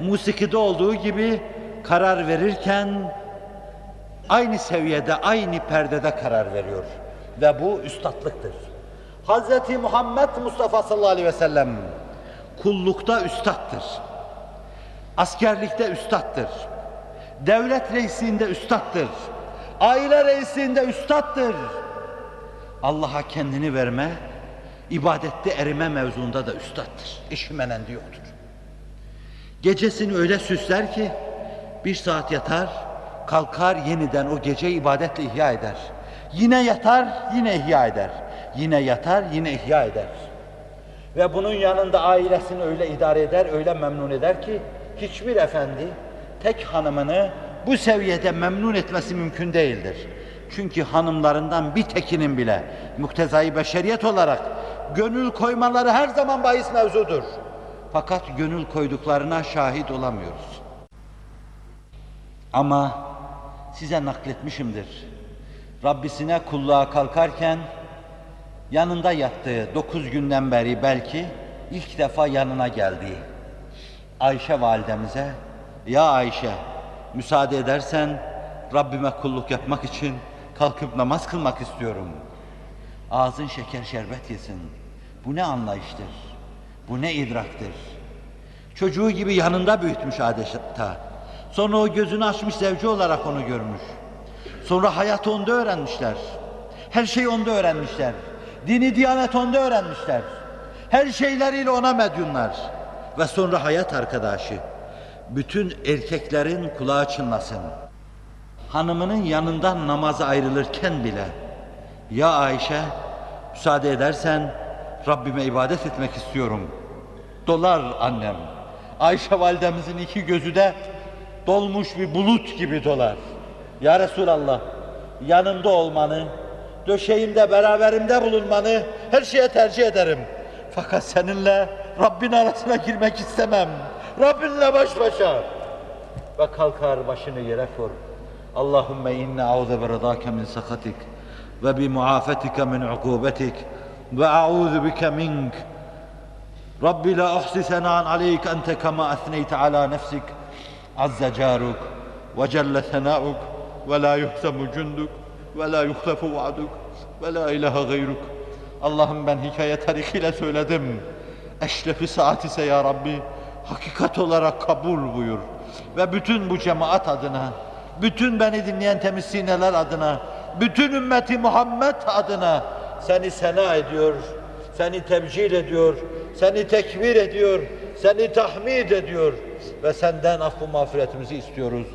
musikide olduğu gibi karar verirken aynı seviyede, aynı perdede karar veriyor. Ve bu üstadlıktır. Hz. Muhammed Mustafa sallallahu aleyhi ve sellem kullukta üstattır. Askerlikte üstattır. Devlet reisliğinde üstattır. Aile reisliğinde üstattır. Allah'a kendini verme, ibadette erime mevzuunda da üstattır. Eşimenen diyordur. Gecesini öyle süsler ki bir saat yatar, kalkar yeniden o gece ibadetle ihya eder. Yine yatar, yine ihya eder. Yine yatar, yine ihya eder. Ve bunun yanında ailesini öyle idare eder, öyle memnun eder ki hiçbir efendi tek hanımını bu seviyede memnun etmesi mümkün değildir. Çünkü hanımlarından bir tekinin bile muktezai beşeriyet olarak gönül koymaları her zaman bahis mevzudur. Fakat gönül koyduklarına şahit olamıyoruz. Ama size nakletmişimdir. Rabbisine kulluğa kalkarken yanında yattığı dokuz günden beri belki ilk defa yanına geldiği Ayşe validemize, ya Ayşe müsaade edersen Rabbime kulluk yapmak için kalkıp namaz kılmak istiyorum. Ağzın şeker şerbet yesin. Bu ne anlayıştır? Bu ne idraktır? Çocuğu gibi yanında büyütmüş adeta. Sonra o gözünü açmış zevci olarak onu görmüş. Sonra hayatı onda öğrenmişler. Her şeyi onda öğrenmişler. Dini diyanet onda öğrenmişler. Her şeyleriyle ona medyunlar. Ve sonra hayat arkadaşı. Bütün erkeklerin kulağı çınlasın. Hanımının yanından namaza ayrılırken bile ya Ayşe müsaade edersen Rabbime ibadet etmek istiyorum. Dolar annem. Ayşe validemizin iki gözü de dolmuş bir bulut gibi dolar. Ya Resulallah yanımda olmanı, döşeğimde beraberimde bulunmanı her şeye tercih ederim. Fakat seninle Rabbin arasına girmek istemem. Rabbinle baş başa. Ve kalkar başını yere koy. Allahümme inne a'udhu bi rıdâke min sakatik ve bi muafetike min ukubetik ve a'udhu bike mink. Ahsi senan aleyk ente kema ethneyte ala nefsik. Azze caruk ve celle senauk ve la yuhsemu cunduk ve la yuhlefu va'duk ve la ilahe gayruk. Allah'ım ben hikaye tarihiyle söyledim. Eşrefi saat ise ya Rabbi hakikat olarak kabul buyur. Ve bütün bu cemaat adına, bütün beni dinleyen temiz sineler adına, bütün ümmeti Muhammed adına seni sena ediyor, seni tebcil ediyor, seni tekbir ediyor, seni tahmid ediyor ve senden affı mağfiretimizi istiyoruz.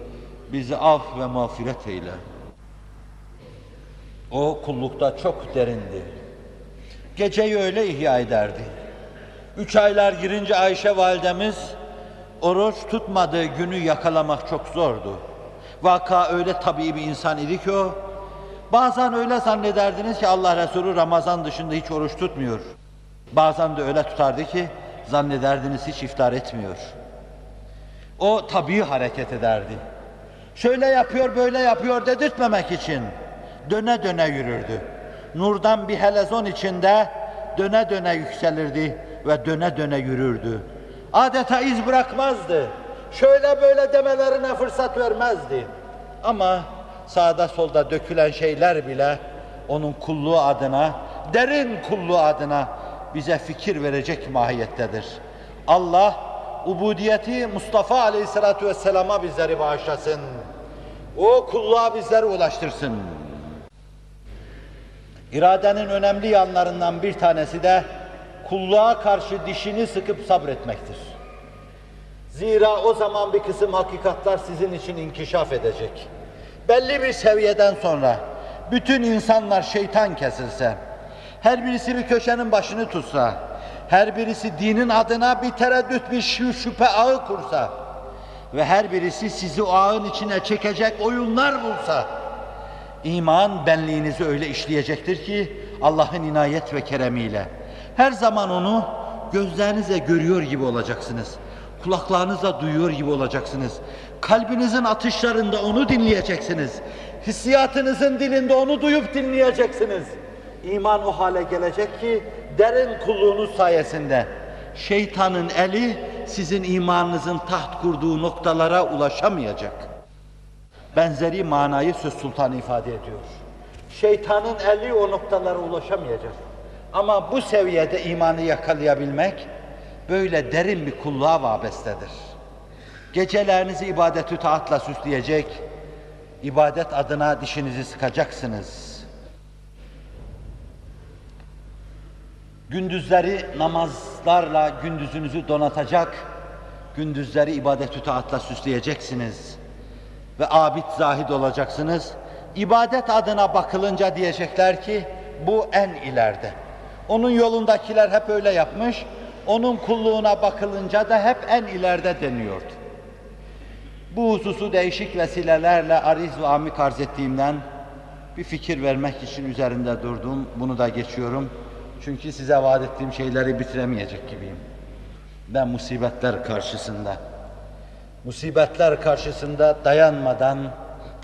Bizi af ve mağfiret eyle. O kullukta çok derindi. Geceyi öyle ihya ederdi. Üç aylar girince Ayşe validemiz oruç tutmadığı günü yakalamak çok zordu. Vaka öyle tabii bir insan idi ki o, bazen öyle zannederdiniz ki Allah Resulü Ramazan dışında hiç oruç tutmuyor. Bazen de öyle tutardı ki zannederdiniz hiç iftar etmiyor. O tabii hareket ederdi. Şöyle yapıyor, böyle yapıyor dedirtmemek için döne döne yürürdü. Nurdan bir helezon içinde döne döne yükselirdi ve döne döne yürürdü. Adeta iz bırakmazdı. Şöyle böyle demelerine fırsat vermezdi. Ama sağda solda dökülen şeyler bile onun kulluğu adına, derin kulluğu adına bize fikir verecek mahiyettedir. Allah ubudiyeti Mustafa Aleyhisselatü Vesselam'a bizleri bağışlasın. O kulluğa bizleri ulaştırsın. İradenin önemli yanlarından bir tanesi de kulluğa karşı dişini sıkıp sabretmektir. Zira o zaman bir kısım hakikatlar sizin için inkişaf edecek. Belli bir seviyeden sonra bütün insanlar şeytan kesilse, her birisi bir köşenin başını tutsa, her birisi dinin adına bir tereddüt, bir şüphe ağı kursa ve her birisi sizi o ağın içine çekecek oyunlar bulsa, iman benliğinizi öyle işleyecektir ki Allah'ın inayet ve keremiyle her zaman onu gözlerinize görüyor gibi olacaksınız. Kulaklarınızla duyuyor gibi olacaksınız. Kalbinizin atışlarında onu dinleyeceksiniz. Hissiyatınızın dilinde onu duyup dinleyeceksiniz. İman o hale gelecek ki derin kulluğunuz sayesinde şeytanın eli sizin imanınızın taht kurduğu noktalara ulaşamayacak. Benzeri manayı söz sultanı ifade ediyor. Şeytanın eli o noktalara ulaşamayacak. Ama bu seviyede imanı yakalayabilmek böyle derin bir kulluğa vabestedir. Gecelerinizi ibadetü taatla süsleyecek, ibadet adına dişinizi sıkacaksınız. Gündüzleri namazlarla gündüzünüzü donatacak, gündüzleri ibadetü taatla süsleyeceksiniz. Ve abid zahid olacaksınız. İbadet adına bakılınca diyecekler ki bu en ileride. Onun yolundakiler hep öyle yapmış, onun kulluğuna bakılınca da hep en ileride deniyordu. Bu hususu değişik vesilelerle ariz ve amik arz ettiğimden bir fikir vermek için üzerinde durdum. Bunu da geçiyorum. Çünkü size vaat ettiğim şeyleri bitiremeyecek gibiyim. Ben musibetler karşısında, musibetler karşısında dayanmadan,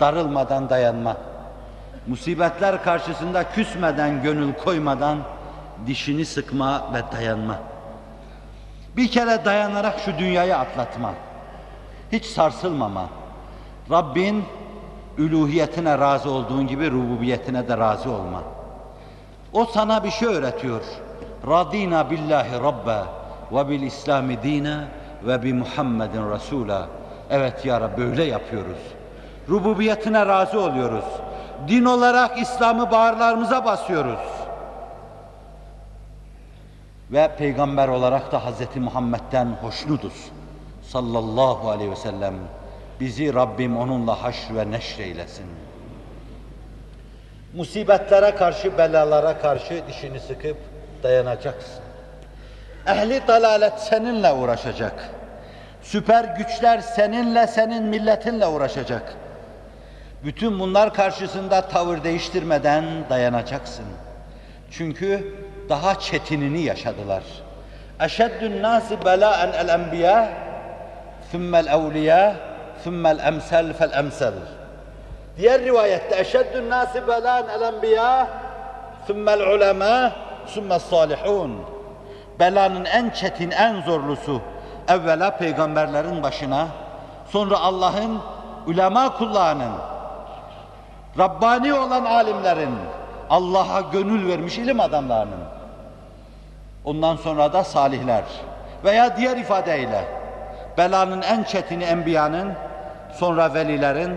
darılmadan dayanma, musibetler karşısında küsmeden, gönül koymadan dişini sıkma ve dayanma. Bir kere dayanarak şu dünyayı atlatma. Hiç sarsılmama. Rabbin üluhiyetine razı olduğun gibi rububiyetine de razı olma. O sana bir şey öğretiyor. Radina billahi rabbe ve bil İslami dine ve bi Muhammedin Resula. Evet ya Rabbi böyle yapıyoruz. Rububiyetine razı oluyoruz. Din olarak İslam'ı bağırlarımıza basıyoruz. Ve peygamber olarak da Hz. Muhammed'den hoşnutuz. Sallallahu aleyhi ve sellem. Bizi Rabbim onunla haş ve neşr eylesin. Musibetlere karşı, belalara karşı dişini sıkıp dayanacaksın. Ehli dalalet seninle uğraşacak. Süper güçler seninle, senin milletinle uğraşacak. Bütün bunlar karşısında tavır değiştirmeden dayanacaksın. Çünkü daha çetinini yaşadılar. Eşeddün nâsi belâen el enbiya, thummel evliya, thummel emsel fel emsel. Diğer rivayette eşeddün nâsi belâen el enbiya, thummel ulemâ, thummel salihun. Belanın en çetin, en zorlusu evvela peygamberlerin başına, sonra Allah'ın ulema kullarının, Rabbani olan alimlerin, Allah'a gönül vermiş ilim adamlarının, ondan sonra da salihler veya diğer ifadeyle belanın en çetini enbiyanın, sonra velilerin,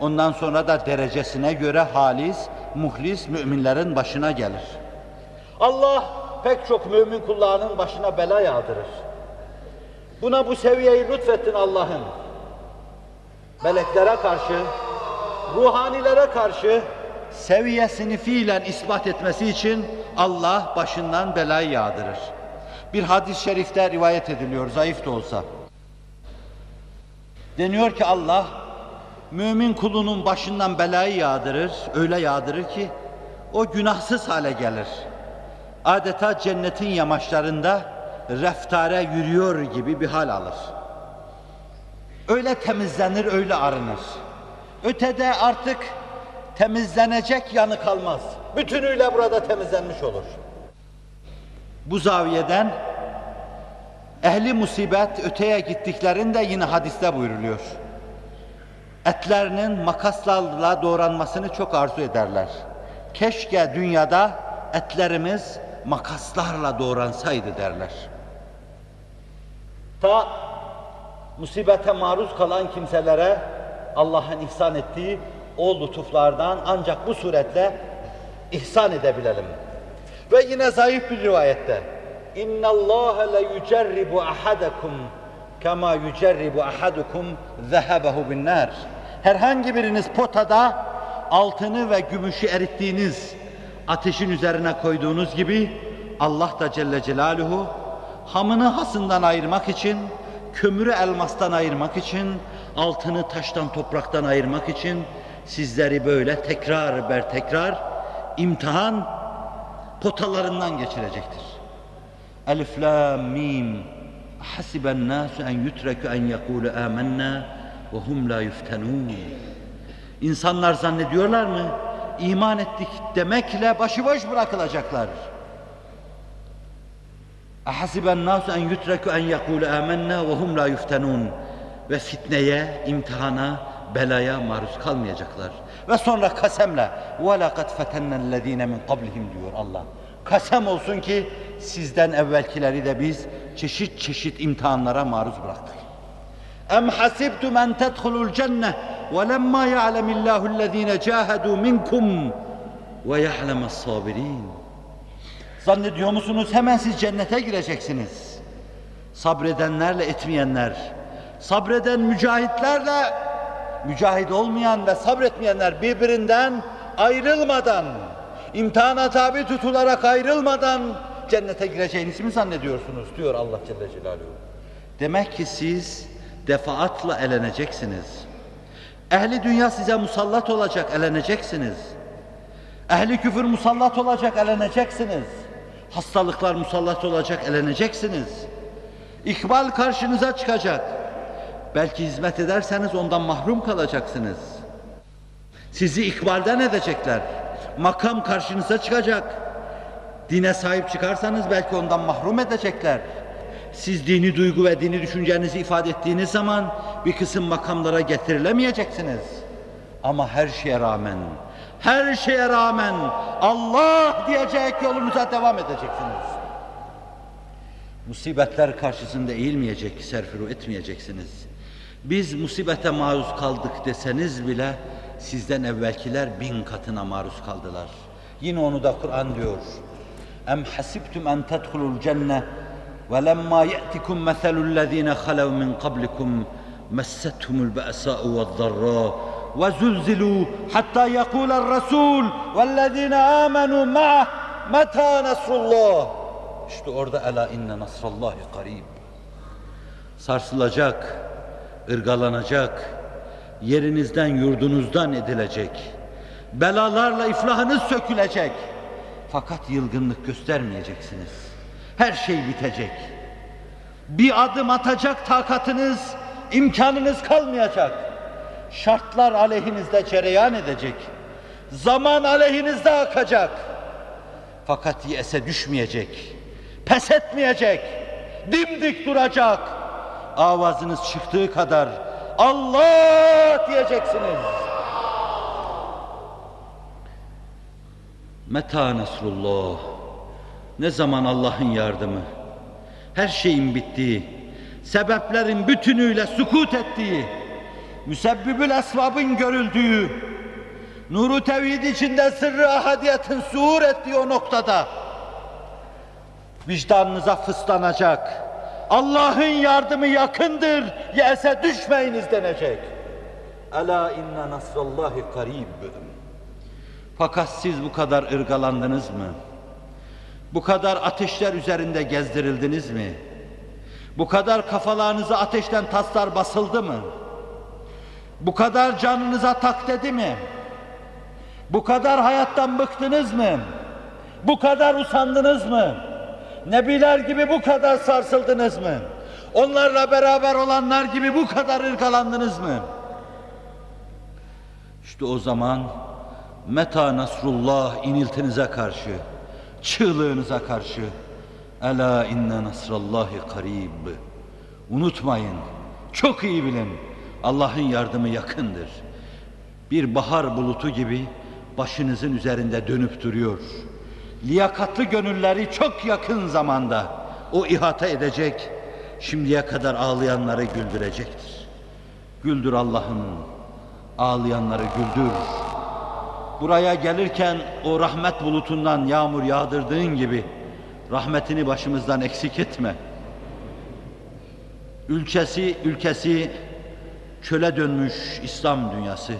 ondan sonra da derecesine göre halis, muhlis müminlerin başına gelir. Allah pek çok mümin kullarının başına bela yağdırır. Buna bu seviyeyi lütfettin Allah'ın. Meleklere karşı, ruhanilere karşı seviyesini fiilen ispat etmesi için Allah başından belayı yağdırır. Bir hadis-i şerifte rivayet ediliyor, zayıf da olsa. Deniyor ki Allah, mümin kulunun başından belayı yağdırır, öyle yağdırır ki, o günahsız hale gelir. Adeta cennetin yamaçlarında reftare yürüyor gibi bir hal alır. Öyle temizlenir, öyle arınır. Ötede artık temizlenecek yanı kalmaz. Bütünüyle burada temizlenmiş olur. Bu zaviyeden ehli musibet öteye gittiklerinde yine hadiste buyruluyor. Etlerinin makaslarla doğranmasını çok arzu ederler. Keşke dünyada etlerimiz makaslarla doğransaydı derler. Ta musibete maruz kalan kimselere Allah'ın ihsan ettiği o lütuflardan ancak bu suretle ihsan edebilelim. Ve yine zayıf bir rivayette la yucerribu ahadakum kema yucerribu ahadukum zehebehu bin nar. Herhangi biriniz potada altını ve gümüşü erittiğiniz ateşin üzerine koyduğunuz gibi Allah da Celle Celaluhu hamını hasından ayırmak için, kömürü elmastan ayırmak için, altını taştan topraktan ayırmak için sizleri böyle tekrar ber tekrar imtihan potalarından geçirecektir. Elif lam mim hasiben nasu en yutreku en yekulu amennâ ve hum la yuftenûn. İnsanlar zannediyorlar mı? İman ettik demekle başıboş bırakılacaklar. Ahasiben nasu en yutreku en yekulu amennâ ve hum la yuftenûn. Ve fitneye, imtihana, belaya maruz kalmayacaklar. Ve sonra kasemle وَلَقَدْ فَتَنَّ الَّذ۪ينَ مِنْ قَبْلِهِمْ diyor Allah. Kasem olsun ki sizden evvelkileri de biz çeşit çeşit imtihanlara maruz bıraktık. Em hasibtum en tedhulul cenne ve lemma ya'lemillahu ellezine cahadu minkum ve ya'lemes sabirin. Zannediyor musunuz hemen siz cennete gireceksiniz? Sabredenlerle etmeyenler, sabreden mücahitlerle mücahit olmayan ve sabretmeyenler birbirinden ayrılmadan, imtihana tabi tutularak ayrılmadan cennete gireceğinizi mi zannediyorsunuz? diyor Allah Celle Celaluhu. Demek ki siz defaatla eleneceksiniz. Ehli dünya size musallat olacak, eleneceksiniz. Ehli küfür musallat olacak, eleneceksiniz. Hastalıklar musallat olacak, eleneceksiniz. İkbal karşınıza çıkacak. Belki hizmet ederseniz ondan mahrum kalacaksınız. Sizi ikbalden edecekler. Makam karşınıza çıkacak. Dine sahip çıkarsanız belki ondan mahrum edecekler. Siz dini duygu ve dini düşüncenizi ifade ettiğiniz zaman bir kısım makamlara getirilemeyeceksiniz. Ama her şeye rağmen, her şeye rağmen Allah diyecek yolunuza devam edeceksiniz. Musibetler karşısında eğilmeyecek, serfiru etmeyeceksiniz. Biz musibete maruz kaldık deseniz bile sizden evvelkiler bin katına maruz kaldılar. Yine onu da Kur'an diyor. Em hasibtum en tedhulul cenne ve lemma ye'tikum meselul lezine halev min qablikum messethumul ba'sa'u ve'd-dharra ve zulzilu hatta yekula'r rasul vellezine amenu ma'ah meta nasrullah. İşte orada ela inne nasrallahi karib. Sarsılacak, ırgalanacak, yerinizden yurdunuzdan edilecek. Belalarla iflahınız sökülecek. Fakat yılgınlık göstermeyeceksiniz. Her şey bitecek. Bir adım atacak takatınız, imkanınız kalmayacak. Şartlar aleyhinizde cereyan edecek. Zaman aleyhinizde akacak. Fakat yese düşmeyecek. Pes etmeyecek. Dimdik duracak. Avazınız çıktığı kadar Allah diyeceksiniz. Meta Nasrullah. Ne zaman Allah'ın yardımı? Her şeyin bittiği, sebeplerin bütünüyle sukut ettiği, müsebbibül esvabın görüldüğü, nuru tevhid içinde sırrı ahadiyetin suhur ettiği o noktada vicdanınıza fıslanacak. Allah'ın yardımı yakındır, yese düşmeyiniz denecek. Ela inna nasrallahi karib. Fakat siz bu kadar ırgalandınız mı? Bu kadar ateşler üzerinde gezdirildiniz mi? Bu kadar kafalarınıza ateşten taslar basıldı mı? Bu kadar canınıza tak dedi mi? Bu kadar hayattan bıktınız mı? Bu kadar usandınız mı? Nebiler gibi bu kadar sarsıldınız mı? Onlarla beraber olanlar gibi bu kadar ırgalandınız mı? İşte o zaman meta nasrullah iniltinize karşı, çığlığınıza karşı Ela inne nasrallahi karib. Unutmayın, çok iyi bilin. Allah'ın yardımı yakındır. Bir bahar bulutu gibi başınızın üzerinde dönüp duruyor. Liyakatlı gönülleri çok yakın zamanda o ihata edecek, şimdiye kadar ağlayanları güldürecektir. Güldür Allah'ım, ağlayanları güldür. Buraya gelirken o rahmet bulutundan yağmur yağdırdığın gibi rahmetini başımızdan eksik etme. Ülkesi, ülkesi çöle dönmüş İslam dünyası.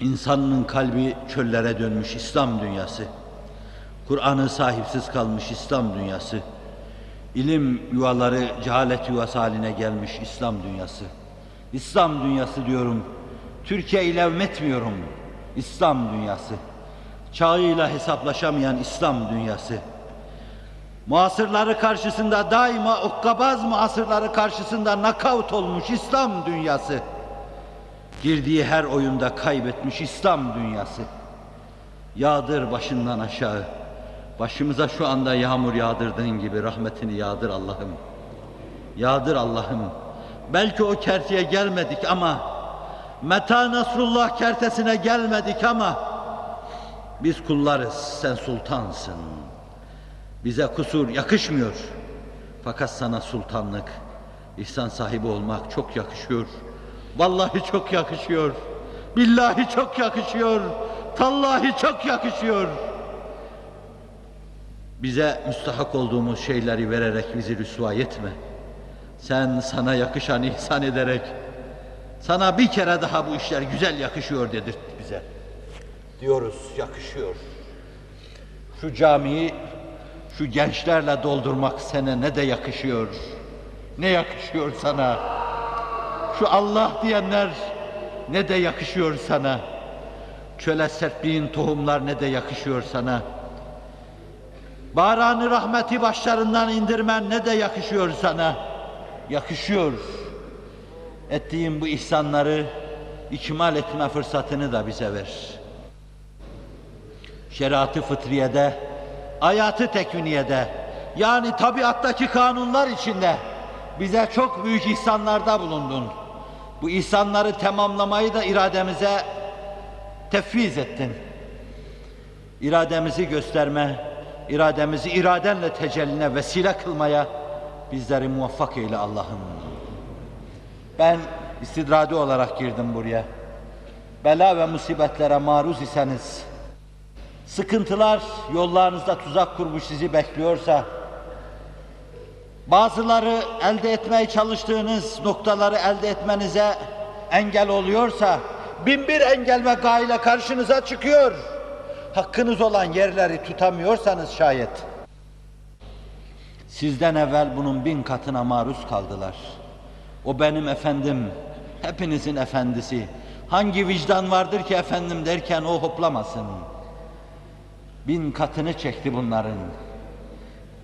İnsanın kalbi çöllere dönmüş İslam dünyası. Kur'an'ı sahipsiz kalmış İslam dünyası. İlim yuvaları cehalet yuvası haline gelmiş İslam dünyası. İslam dünyası diyorum. Türkiye ile metmiyorum. İslam dünyası. Çağıyla hesaplaşamayan İslam dünyası. Muasırları karşısında daima okkabaz muasırları karşısında nakavt olmuş İslam dünyası. Girdiği her oyunda kaybetmiş İslam dünyası. Yağdır başından aşağı. Başımıza şu anda yağmur yağdırdığın gibi rahmetini yağdır Allah'ım. Yağdır Allah'ım. Belki o kerteye gelmedik ama Meta Nasrullah kertesine gelmedik ama biz kullarız, sen sultansın. Bize kusur yakışmıyor. Fakat sana sultanlık, ihsan sahibi olmak çok yakışıyor. Vallahi çok yakışıyor. Billahi çok yakışıyor. Tallahi çok yakışıyor. Bize müstahak olduğumuz şeyleri vererek bizi rüsva etme. Sen sana yakışan ihsan ederek sana bir kere daha bu işler güzel yakışıyor dedirt bize. Diyoruz yakışıyor. Şu camiyi şu gençlerle doldurmak sana ne de yakışıyor. Ne yakışıyor sana? Şu Allah diyenler ne de yakışıyor sana. Çöle serptiğin tohumlar ne de yakışıyor sana. Baranı rahmeti başlarından indirmen ne de yakışıyor sana. Yakışıyor. Ettiğin bu ihsanları ikmal etme fırsatını da bize ver. Şeriatı fıtriyede hayatı tekviniyede, yani tabiattaki kanunlar içinde bize çok büyük ihsanlarda bulundun. Bu ihsanları tamamlamayı da irademize tefviz ettin. İrademizi gösterme, irademizi iradenle tecelline vesile kılmaya bizleri muvaffak eyle Allah'ım. Ben istidradi olarak girdim buraya. Bela ve musibetlere maruz iseniz, sıkıntılar yollarınızda tuzak kurmuş sizi bekliyorsa, bazıları elde etmeye çalıştığınız noktaları elde etmenize engel oluyorsa, bin bir engel ve gayle karşınıza çıkıyor. Hakkınız olan yerleri tutamıyorsanız şayet, sizden evvel bunun bin katına maruz kaldılar. O benim efendim, hepinizin efendisi. Hangi vicdan vardır ki efendim derken o hoplamasın. Bin katını çekti bunların.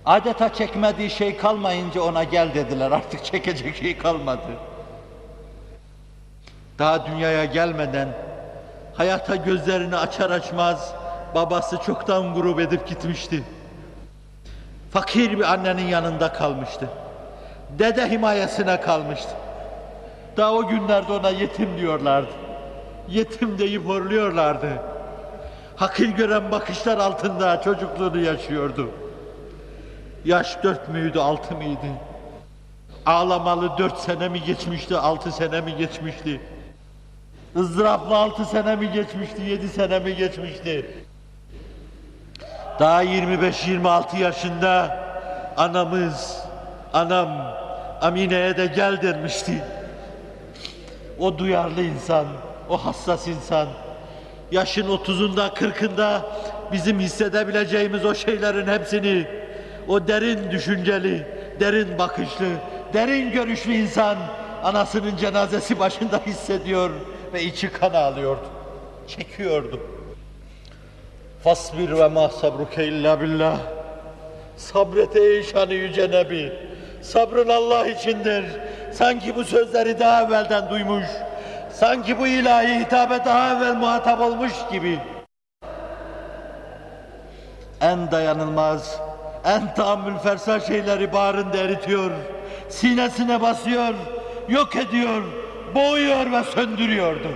Adeta çekmediği şey kalmayınca ona gel dediler. Artık çekecek şey kalmadı. Daha dünyaya gelmeden hayata gözlerini açar açmaz babası çoktan grup edip gitmişti. Fakir bir annenin yanında kalmıştı. Dede himayesine kalmıştı. Daha o günlerde ona yetim diyorlardı. Yetim deyip horluyorlardı. Hakir gören bakışlar altında çocukluğunu yaşıyordu. Yaş dört müydü, altı mıydı? Ağlamalı dört sene mi geçmişti, altı sene mi geçmişti? ızdıraplı altı sene mi geçmişti, yedi sene mi geçmişti? Daha 25-26 yaşında anamız, anam Amine'ye de gel dermişti. O duyarlı insan, o hassas insan, yaşın 30'unda 40'ında bizim hissedebileceğimiz o şeylerin hepsini, o derin düşünceli, derin bakışlı, derin görüşlü insan anasının cenazesi başında hissediyor ve içi kan ağlıyordu, çekiyordu. Fasbir ve ma sabruke illa billah. Sabret ey şanı yüce Nebi. Sabrın Allah içindir. Sanki bu sözleri daha evvelden duymuş, sanki bu ilahi hitabe daha evvel muhatap olmuş gibi. En dayanılmaz, en tahammül fersa şeyleri bağrında eritiyor, sinesine basıyor, yok ediyor, boğuyor ve söndürüyordu.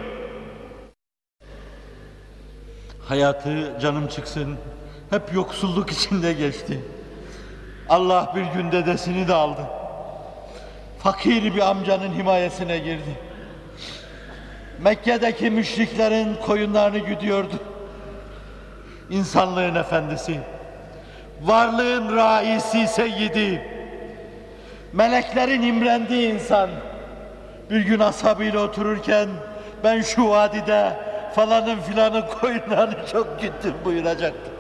Hayatı canım çıksın, hep yoksulluk içinde geçti. Allah bir gün dedesini de aldı. Fakir bir amcanın himayesine girdi. Mekke'deki müşriklerin koyunlarını güdüyordu. İnsanlığın efendisi, varlığın raisi, seyyidi, meleklerin imrendiği insan, bir gün ashabıyla otururken ben şu vadide falanın filanın koyunlarını çok güttüm buyuracaktı.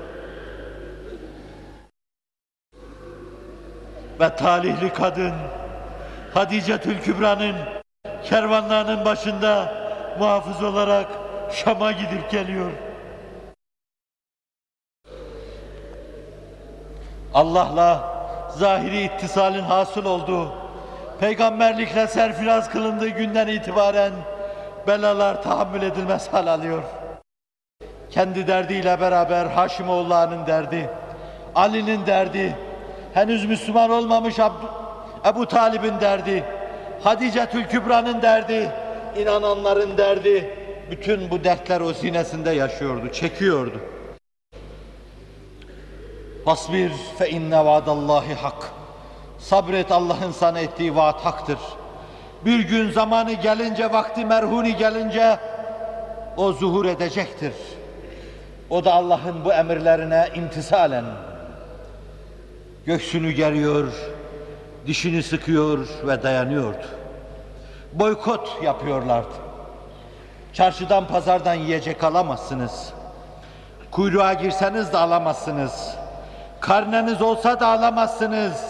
Ve talihli kadın Hadice Tülkübra'nın kervanlarının başında muhafız olarak Şam'a gidip geliyor. Allah'la zahiri ittisalin hasıl olduğu, peygamberlikle serfiraz kılındığı günden itibaren belalar tahammül edilmez hal alıyor. Kendi derdiyle beraber Haşimoğulları'nın derdi, Ali'nin derdi, henüz Müslüman olmamış Abd Ebu Talib'in derdi, Hadice Tülkübra'nın derdi, inananların derdi, bütün bu dertler o sinesinde yaşıyordu, çekiyordu. Fasbir fe inne vaadallahi hak. Sabret Allah'ın sana ettiği vaat haktır. Bir gün zamanı gelince, vakti merhuni gelince o zuhur edecektir. O da Allah'ın bu emirlerine imtisalen göğsünü geriyor, dişini sıkıyor ve dayanıyordu. Boykot yapıyorlardı. Çarşıdan pazardan yiyecek alamazsınız. Kuyruğa girseniz de alamazsınız. Karneniz olsa da alamazsınız.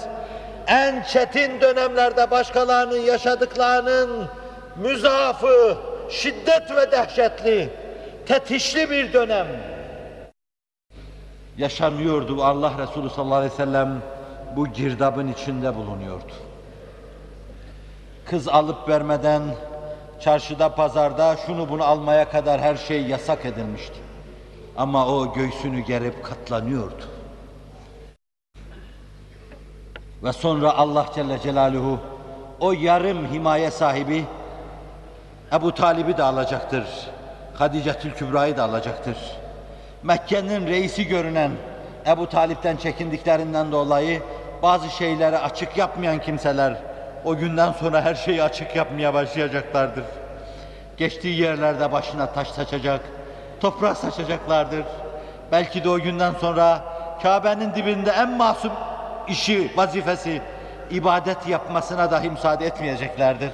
En çetin dönemlerde başkalarının yaşadıklarının müzafı, şiddet ve dehşetli, tetişli bir dönem yaşanıyordu. Allah Resulü sallallahu aleyhi ve sellem bu girdabın içinde bulunuyordu. Kız alıp vermeden çarşıda, pazarda şunu bunu almaya kadar her şey yasak edilmişti. Ama o göğsünü gerip katlanıyordu. Ve sonra Allah Celle Celaluhu o yarım himaye sahibi Ebu Talib'i de alacaktır. Hadicetül Kübra'yı da alacaktır. Mekke'nin reisi görünen Ebu Talip'ten çekindiklerinden dolayı bazı şeyleri açık yapmayan kimseler o günden sonra her şeyi açık yapmaya başlayacaklardır. Geçtiği yerlerde başına taş saçacak, toprak saçacaklardır. Belki de o günden sonra Kabe'nin dibinde en masum işi, vazifesi ibadet yapmasına dahi müsaade etmeyeceklerdir.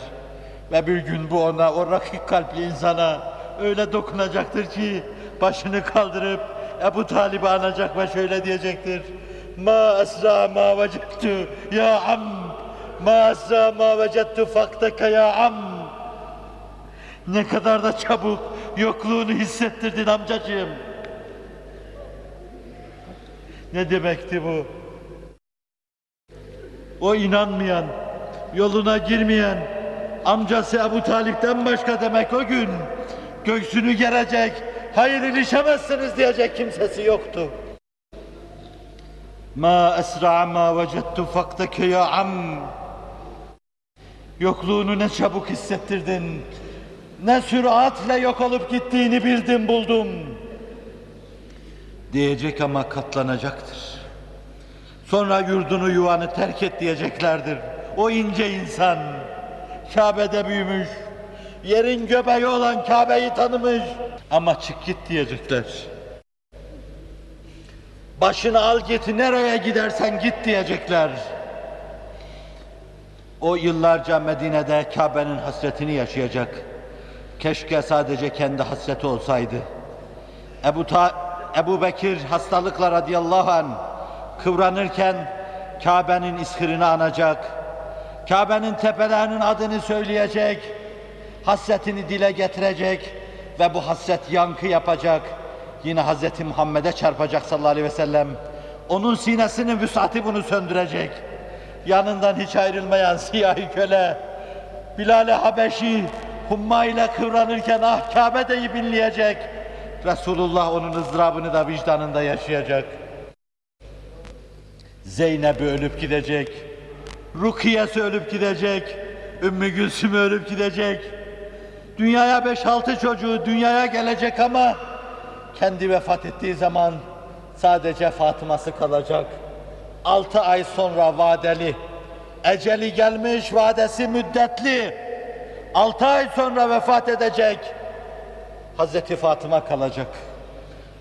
Ve bir gün bu ona, o rakik kalpli insana öyle dokunacaktır ki başını kaldırıp Ebu Talib'i anacak ve şöyle diyecektir. Ma esra ma vecettu ya am. Ma esra ma vecettu faktaka ya am. Ne kadar da çabuk yokluğunu hissettirdin amcacığım. Ne demekti bu? O inanmayan, yoluna girmeyen, amcası Ebu Talip'ten başka demek o gün göğsünü gerecek, hayır ilişemezsiniz diyecek kimsesi yoktu. Ma esra ma vecettu faktake ya am. Yokluğunu ne çabuk hissettirdin. Ne süratle yok olup gittiğini bildim buldum. Diyecek ama katlanacaktır. Sonra yurdunu yuvanı terk et diyeceklerdir. O ince insan Kabe'de büyümüş, yerin göbeği olan Kabe'yi tanımış ama çık git diyecekler. Başını al git nereye gidersen git diyecekler. O yıllarca Medine'de Kabe'nin hasretini yaşayacak. Keşke sadece kendi hasreti olsaydı. Ebu, Ta Ebu Bekir hastalıkla radıyallahu an kıvranırken Kabe'nin iskirini anacak. Kabe'nin tepelerinin adını söyleyecek. Hasretini dile getirecek ve bu hasret yankı yapacak. Yine Hz. Muhammed'e çarpacak sallallahu aleyhi ve sellem. Onun sinesinin vüsati bunu söndürecek. Yanından hiç ayrılmayan siyahi köle, Bilal-i Habeşi, humma ile kıvranırken ah Kabe'deyi binleyecek. Resulullah onun ızdırabını da vicdanında yaşayacak. Zeynep'i ölüp gidecek. Rukiye'si ölüp gidecek. Ümmü Gülsüm ölüp gidecek. Dünyaya beş altı çocuğu dünyaya gelecek ama kendi vefat ettiği zaman sadece Fatıma'sı kalacak. Altı ay sonra vadeli, eceli gelmiş, vadesi müddetli. Altı ay sonra vefat edecek. Hazreti Fatıma kalacak.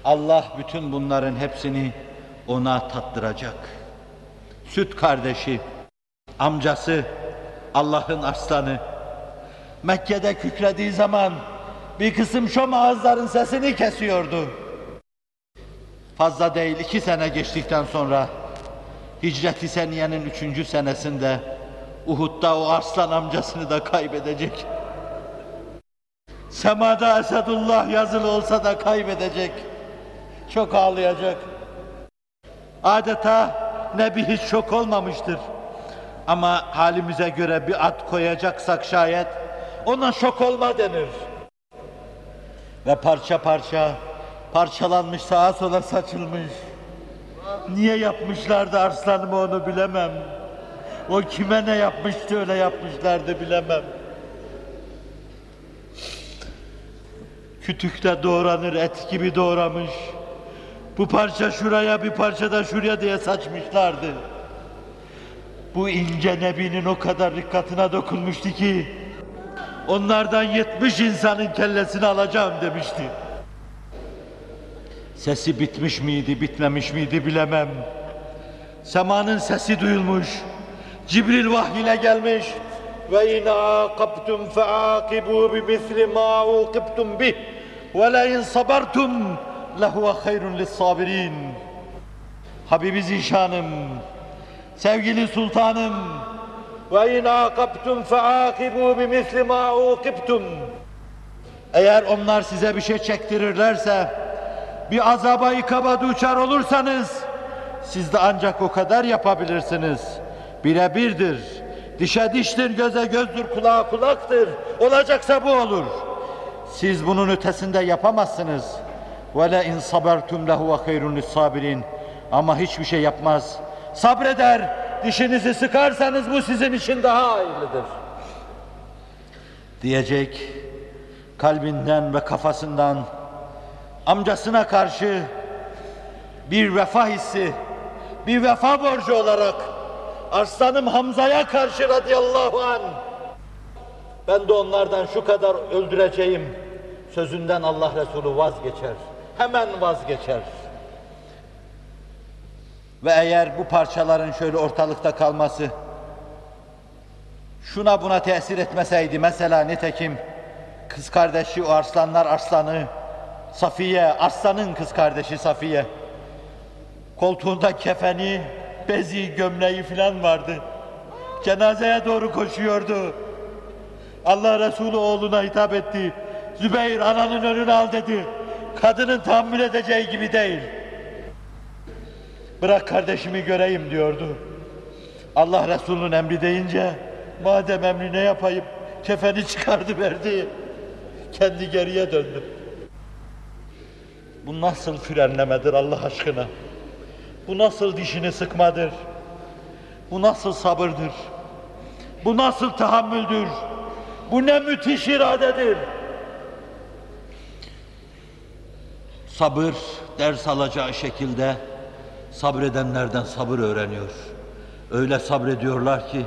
Allah bütün bunların hepsini ona tattıracak. Süt kardeşi, amcası, Allah'ın arslanı, Mekke'de kükrediği zaman bir kısım şom ağızların sesini kesiyordu. Fazla değil iki sene geçtikten sonra Hicret-i Seniye'nin üçüncü senesinde Uhud'da o arslan amcasını da kaybedecek. Semada Esedullah yazılı olsa da kaybedecek. Çok ağlayacak. Adeta Nebi hiç şok olmamıştır. Ama halimize göre bir at koyacaksak şayet ona şok olma denir. Ve parça parça parçalanmış sağa sola saçılmış. Niye yapmışlardı arslanımı onu bilemem. O kime ne yapmıştı öyle yapmışlardı bilemem. Kütükte doğranır et gibi doğramış. Bu parça şuraya bir parça da şuraya diye saçmışlardı. Bu ince nebinin o kadar dikkatine dokunmuştu ki onlardan yetmiş insanın kellesini alacağım demişti. Sesi bitmiş miydi, bitmemiş miydi bilemem. Semanın sesi duyulmuş. Cibril vahyine gelmiş. Ve in aqabtum faaqibu bimisli ma uqibtum bih ve la in sabartum lehuve hayrun lis-sabirin. Habibi Zişanım, sevgili sultanım, ve in aqabtum faaqibu bimisli ma uqibtum. Eğer onlar size bir şey çektirirlerse, bir azaba ikaba duçar olursanız, siz de ancak o kadar yapabilirsiniz. Birebirdir. Dişe diştir, göze gözdür, kulağa kulaktır. Olacaksa bu olur. Siz bunun ötesinde yapamazsınız. Ve in sabertum lehu ve hayrun sabirin. Ama hiçbir şey yapmaz. Sabreder, dişinizi sıkarsanız bu sizin için daha hayırlıdır. Diyecek, kalbinden ve kafasından amcasına karşı bir vefa hissi, bir vefa borcu olarak Arslanım Hamza'ya karşı radıyallahu an. Ben de onlardan şu kadar öldüreceğim sözünden Allah Resulü vazgeçer. Hemen vazgeçer. Ve eğer bu parçaların şöyle ortalıkta kalması şuna buna tesir etmeseydi mesela nitekim kız kardeşi o arslanlar arslanı Safiye, Arslan'ın kız kardeşi Safiye koltuğunda kefeni, bezi, gömleği filan vardı. Cenazeye doğru koşuyordu. Allah Resulü oğluna hitap etti. Zübeyir ananın önünü al dedi. Kadının tahammül edeceği gibi değil. Bırak kardeşimi göreyim diyordu. Allah Resulü'nün emri deyince madem emri ne yapayım kefeni çıkardı verdi. Kendi geriye döndü. Bu nasıl frenlemedir Allah aşkına? Bu nasıl dişini sıkmadır? Bu nasıl sabırdır? Bu nasıl tahammüldür? Bu ne müthiş iradedir? Sabır ders alacağı şekilde sabredenlerden sabır öğreniyor. Öyle sabrediyorlar ki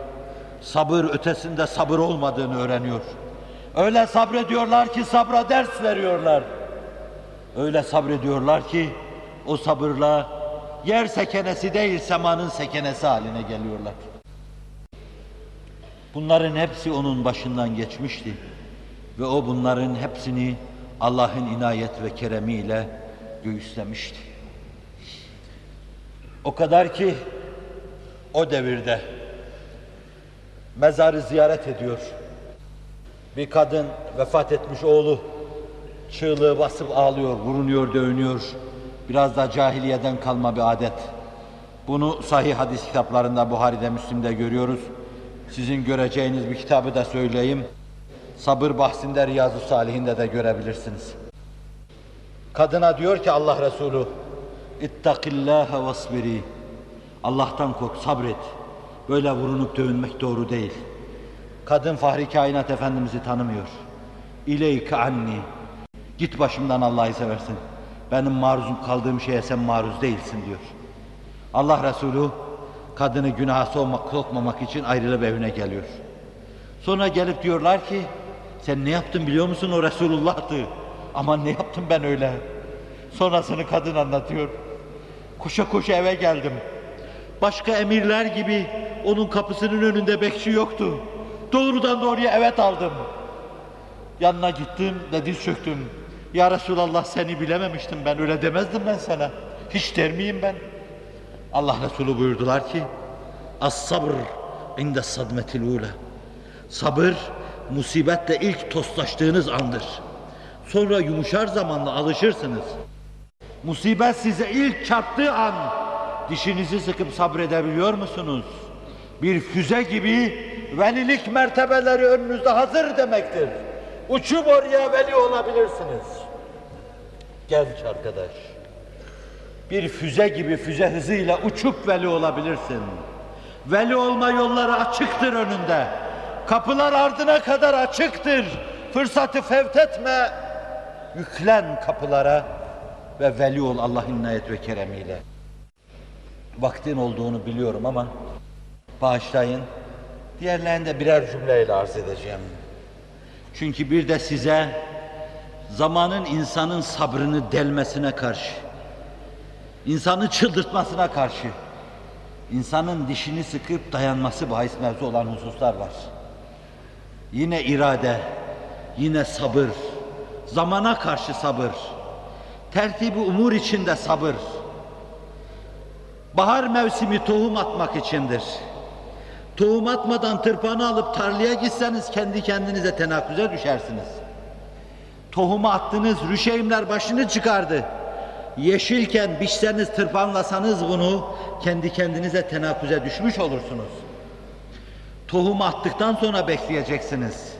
sabır ötesinde sabır olmadığını öğreniyor. Öyle sabrediyorlar ki sabra ders veriyorlar. Öyle sabrediyorlar ki o sabırla yer sekenesi değil semanın sekenesi haline geliyorlar. Bunların hepsi onun başından geçmişti. Ve o bunların hepsini Allah'ın inayet ve keremiyle göğüslemişti. O kadar ki o devirde mezarı ziyaret ediyor. Bir kadın vefat etmiş oğlu çığlığı basıp ağlıyor, vurunuyor, dövünüyor. Biraz da cahiliyeden kalma bir adet. Bunu sahih hadis kitaplarında, Buhari'de, Müslim'de görüyoruz. Sizin göreceğiniz bir kitabı da söyleyeyim. Sabır bahsinde Riyazu Salihinde de görebilirsiniz. Kadına diyor ki Allah Resulü, İttakillâhe vasbiri. Allah'tan kork, sabret. Böyle vurunup dövünmek doğru değil. Kadın Fahri Kainat Efendimiz'i tanımıyor. İleyke anni. Git başımdan Allah'ı seversin. Benim maruzum kaldığım şeye sen maruz değilsin diyor. Allah Resulü kadını günaha sokmamak için ayrılıp evine geliyor. Sonra gelip diyorlar ki sen ne yaptın biliyor musun o Resulullah'tı. Aman ne yaptım ben öyle. Sonrasını kadın anlatıyor. Koşa koşa eve geldim. Başka emirler gibi onun kapısının önünde bekçi yoktu. Doğrudan doğruya evet aldım. Yanına gittim ve diz çöktüm. Ya Resulallah seni bilememiştim ben öyle demezdim ben sana. Hiç der miyim ben? Allah Resulü buyurdular ki As sabr inde sadmetil ula. Sabır musibetle ilk toslaştığınız andır. Sonra yumuşar zamanla alışırsınız. Musibet size ilk çarptığı an dişinizi sıkıp sabredebiliyor musunuz? Bir füze gibi velilik mertebeleri önünüzde hazır demektir. Uçup oraya veli olabilirsiniz. Genç arkadaş. Bir füze gibi füze hızıyla uçup veli olabilirsin. Veli olma yolları açıktır önünde. Kapılar ardına kadar açıktır. Fırsatı fevtetme. Yüklen kapılara ve veli ol Allah'ın inayet ve keremiyle. Vaktin olduğunu biliyorum ama bağışlayın. Diğerlerini de birer cümleyle arz edeceğim. Çünkü bir de size zamanın insanın sabrını delmesine karşı, insanı çıldırtmasına karşı, insanın dişini sıkıp dayanması bahis mevzu olan hususlar var. Yine irade, yine sabır, zamana karşı sabır, tertibi umur içinde sabır. Bahar mevsimi tohum atmak içindir. Tohum atmadan tırpanı alıp tarlaya gitseniz kendi kendinize tenakkuze düşersiniz. Tohumu attınız, rüşeğimler başını çıkardı. Yeşilken biçseniz, tırpanlasanız bunu kendi kendinize tenakkuze düşmüş olursunuz. Tohumu attıktan sonra bekleyeceksiniz.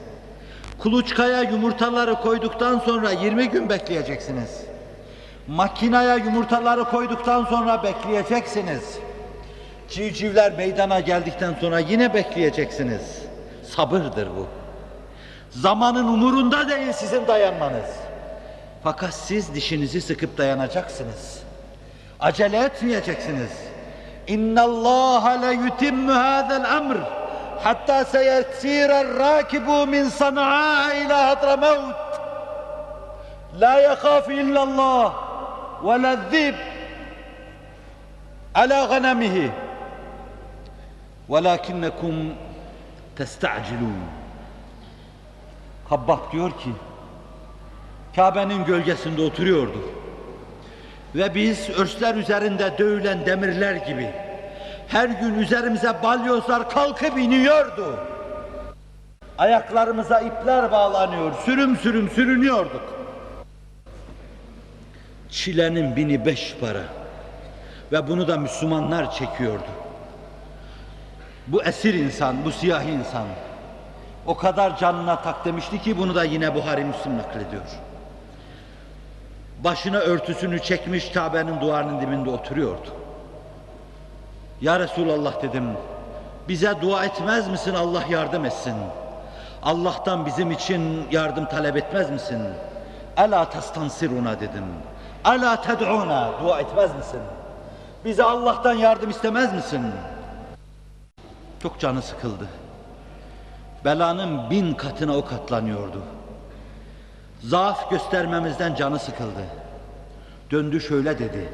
Kuluçkaya yumurtaları koyduktan sonra 20 gün bekleyeceksiniz. Makinaya yumurtaları koyduktan sonra bekleyeceksiniz. Civcivler meydana geldikten sonra yine bekleyeceksiniz. Sabırdır bu. Zamanın umurunda değil sizin dayanmanız. Fakat siz dişinizi sıkıp dayanacaksınız. Acele etmeyeceksiniz. İnna Allah la yutimmu hada'l emr seyesira rakibu min Sana'a ila Hadramavt. La yakhafu illa Allah ve la zib ala ganamihi. Velakinnekum testacilun. Habbab diyor ki Kabe'nin gölgesinde oturuyordu. Ve biz örsler üzerinde dövülen demirler gibi her gün üzerimize balyozlar kalkıp iniyordu. Ayaklarımıza ipler bağlanıyor, sürüm sürüm sürünüyorduk. Çilenin bini beş para ve bunu da Müslümanlar çekiyordu. Bu esir insan, bu siyahi insan o kadar canına tak demişti ki bunu da yine Buhari Müslim naklediyor. Başına örtüsünü çekmiş Kabe'nin duvarının dibinde oturuyordu. Ya Resulallah dedim, bize dua etmez misin Allah yardım etsin? Allah'tan bizim için yardım talep etmez misin? Ela testansiruna dedim. Ela ted'una dua etmez misin? Bize Allah'tan yardım istemez misin? Çok canı sıkıldı. Belanın bin katına o katlanıyordu. Zaaf göstermemizden canı sıkıldı. Döndü şöyle dedi.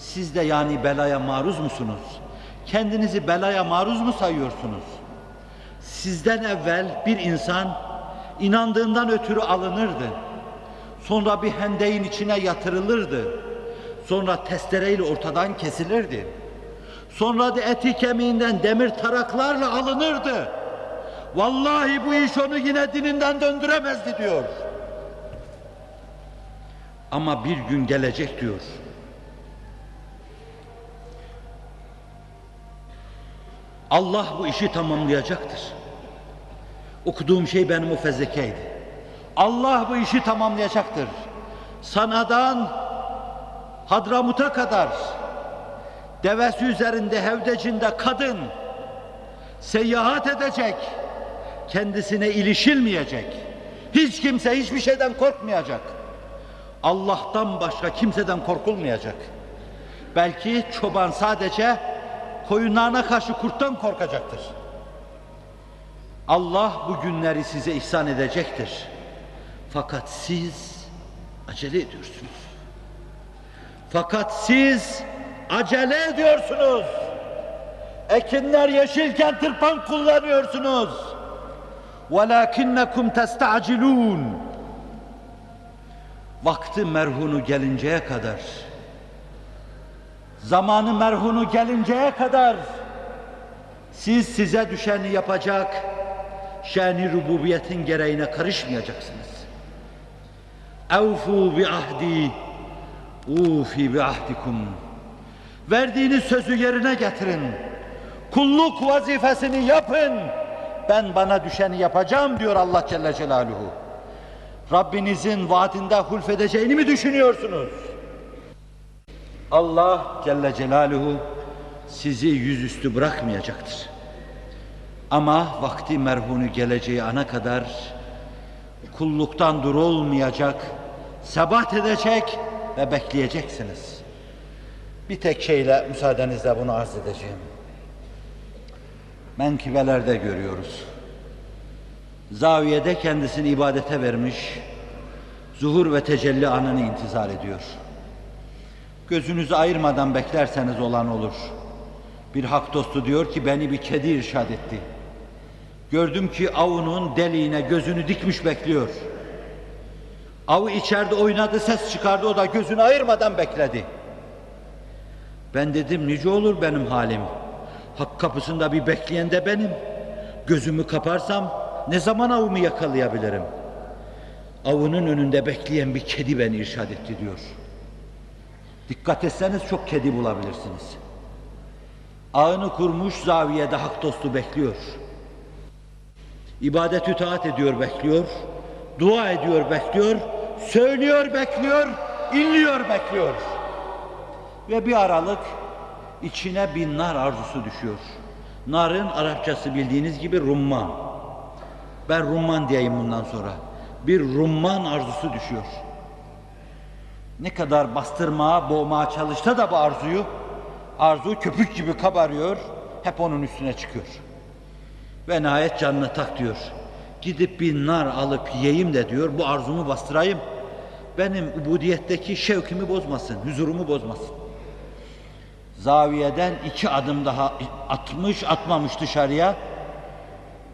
Siz de yani belaya maruz musunuz? Kendinizi belaya maruz mu sayıyorsunuz? Sizden evvel bir insan inandığından ötürü alınırdı. Sonra bir hendeyin içine yatırılırdı. Sonra testereyle ortadan kesilirdi. Sonra da eti kemiğinden demir taraklarla alınırdı. Vallahi bu iş onu yine dininden döndüremezdi diyor. Ama bir gün gelecek diyor. Allah bu işi tamamlayacaktır. Okuduğum şey benim o fezlekeydi. Allah bu işi tamamlayacaktır. Sanadan Hadramut'a kadar devesi üzerinde hevdecinde kadın seyahat edecek, kendisine ilişilmeyecek, hiç kimse hiçbir şeyden korkmayacak. Allah'tan başka kimseden korkulmayacak. Belki çoban sadece koyunlarına karşı kurttan korkacaktır. Allah bu günleri size ihsan edecektir. Fakat siz acele ediyorsunuz. Fakat siz acele ediyorsunuz. Ekinler yeşilken tırpan kullanıyorsunuz. وَلَاكِنَّكُمْ تَسْتَعْجِلُونَ Vakti merhunu gelinceye kadar, zamanı merhunu gelinceye kadar siz size düşeni yapacak, şeni rububiyetin gereğine karışmayacaksınız. Evfu bi ahdi, ufi bi ahdikum. Verdiğiniz sözü yerine getirin. Kulluk vazifesini yapın. Ben bana düşeni yapacağım diyor Allah Celle Celaluhu. Rabbinizin vaadinde hulfedeceğini mi düşünüyorsunuz? Allah Celle Celaluhu sizi yüzüstü bırakmayacaktır. Ama vakti merhunu geleceği ana kadar kulluktan dur olmayacak, sebat edecek ve bekleyeceksiniz. Bir tek şeyle müsaadenizle bunu arz edeceğim. Menkibelerde görüyoruz. Zaviyede kendisini ibadete vermiş, zuhur ve tecelli anını intizar ediyor. Gözünüzü ayırmadan beklerseniz olan olur. Bir hak dostu diyor ki beni bir kedi irşad etti. Gördüm ki avının deliğine gözünü dikmiş bekliyor. Avı içeride oynadı, ses çıkardı, o da gözünü ayırmadan bekledi. Ben dedim nice olur benim halim. Hak kapısında bir bekleyen de benim. Gözümü kaparsam ne zaman avımı yakalayabilirim? Avının önünde bekleyen bir kedi beni irşad etti diyor. Dikkat etseniz çok kedi bulabilirsiniz. Ağını kurmuş zaviyede hak dostu bekliyor. İbadet taat ediyor bekliyor. Dua ediyor bekliyor. Söylüyor bekliyor. inliyor bekliyor. Ve bir aralık içine bir nar arzusu düşüyor. Narın Arapçası bildiğiniz gibi rumman. Ben rumman diyeyim bundan sonra. Bir rumman arzusu düşüyor. Ne kadar bastırmaya, boğmaya çalışsa da bu arzuyu, arzu köpük gibi kabarıyor, hep onun üstüne çıkıyor. Ve nihayet canını tak diyor. Gidip bir nar alıp yiyeyim de diyor, bu arzumu bastırayım. Benim ubudiyetteki şevkimi bozmasın, huzurumu bozmasın. Zaviyeden iki adım daha atmış, atmamış dışarıya.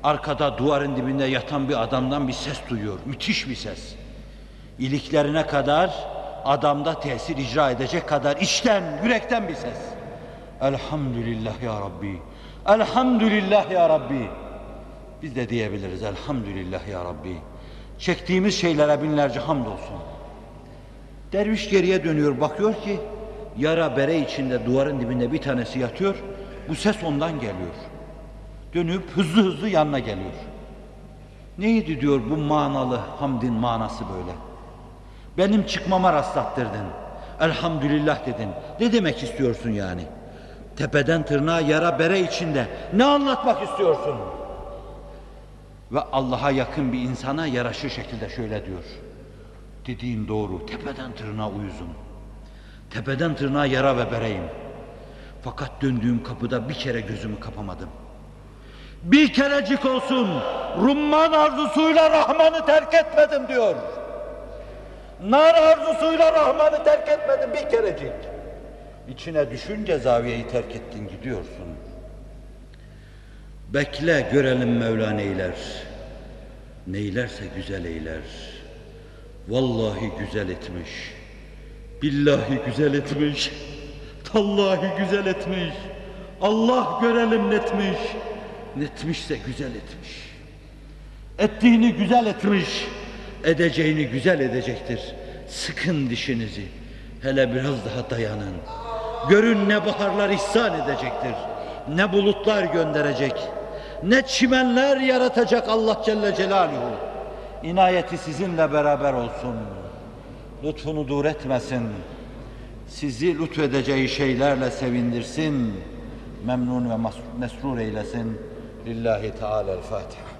Arkada duvarın dibinde yatan bir adamdan bir ses duyuyor. Müthiş bir ses. İliklerine kadar adamda tesir icra edecek kadar içten, yürekten bir ses. Elhamdülillah ya Rabbi. Elhamdülillah ya Rabbi. Biz de diyebiliriz elhamdülillah ya Rabbi. Çektiğimiz şeylere binlerce hamdolsun. Derviş geriye dönüyor bakıyor ki yara bere içinde duvarın dibinde bir tanesi yatıyor. Bu ses ondan geliyor. Dönüp hızlı hızlı yanına geliyor. Neydi diyor bu manalı hamdin manası böyle. Benim çıkmama rastlattırdın. Elhamdülillah dedin. Ne demek istiyorsun yani? Tepeden tırnağa yara bere içinde. Ne anlatmak istiyorsun? Ve Allah'a yakın bir insana yaraşır şekilde şöyle diyor. Dediğin doğru. Tepeden tırnağa uyuzum. Tepeden tırnağa yara ve bereyim. Fakat döndüğüm kapıda bir kere gözümü kapamadım. Bir kerecik olsun Rumman arzusuyla Rahman'ı terk etmedim diyor. Nar arzusuyla Rahman'ı terk etmedim bir kerecik. İçine düşünce zaviyeyi terk ettin gidiyorsun. Bekle görelim Mevla neyler. Neylerse güzel eyler. Vallahi güzel etmiş. Billahi güzel etmiş. Tallahi güzel etmiş. Allah görelim netmiş. Netmişse güzel etmiş. Ettiğini güzel etmiş. Edeceğini güzel edecektir. Sıkın dişinizi. Hele biraz daha dayanın. Görün ne baharlar ihsan edecektir. Ne bulutlar gönderecek. Ne çimenler yaratacak Allah Celle Celaluhu. İnayeti sizinle beraber olsun. Lütfunu dur etmesin. Sizi lütfedeceği şeylerle sevindirsin. Memnun ve mesrur eylesin. Lillahi Teala'l-Fatiha.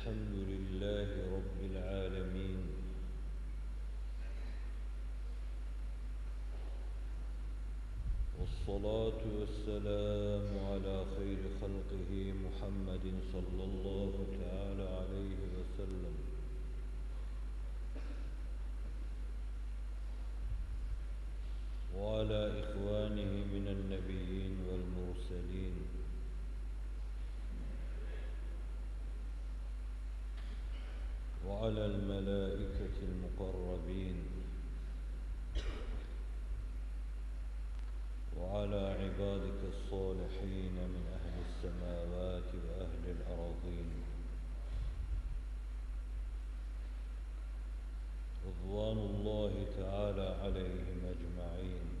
الحمد لله رب العالمين. والصلاة والسلام على خير خلقه محمد صلى الله تعالى عليه وسلم وعلى إخوانه من النبيين والمرسلين وعلى الملائكة المقربين وعلى عبادك الصالحين من أهل السماوات وأهل الأراضين رضوان الله تعالى عليهم أجمعين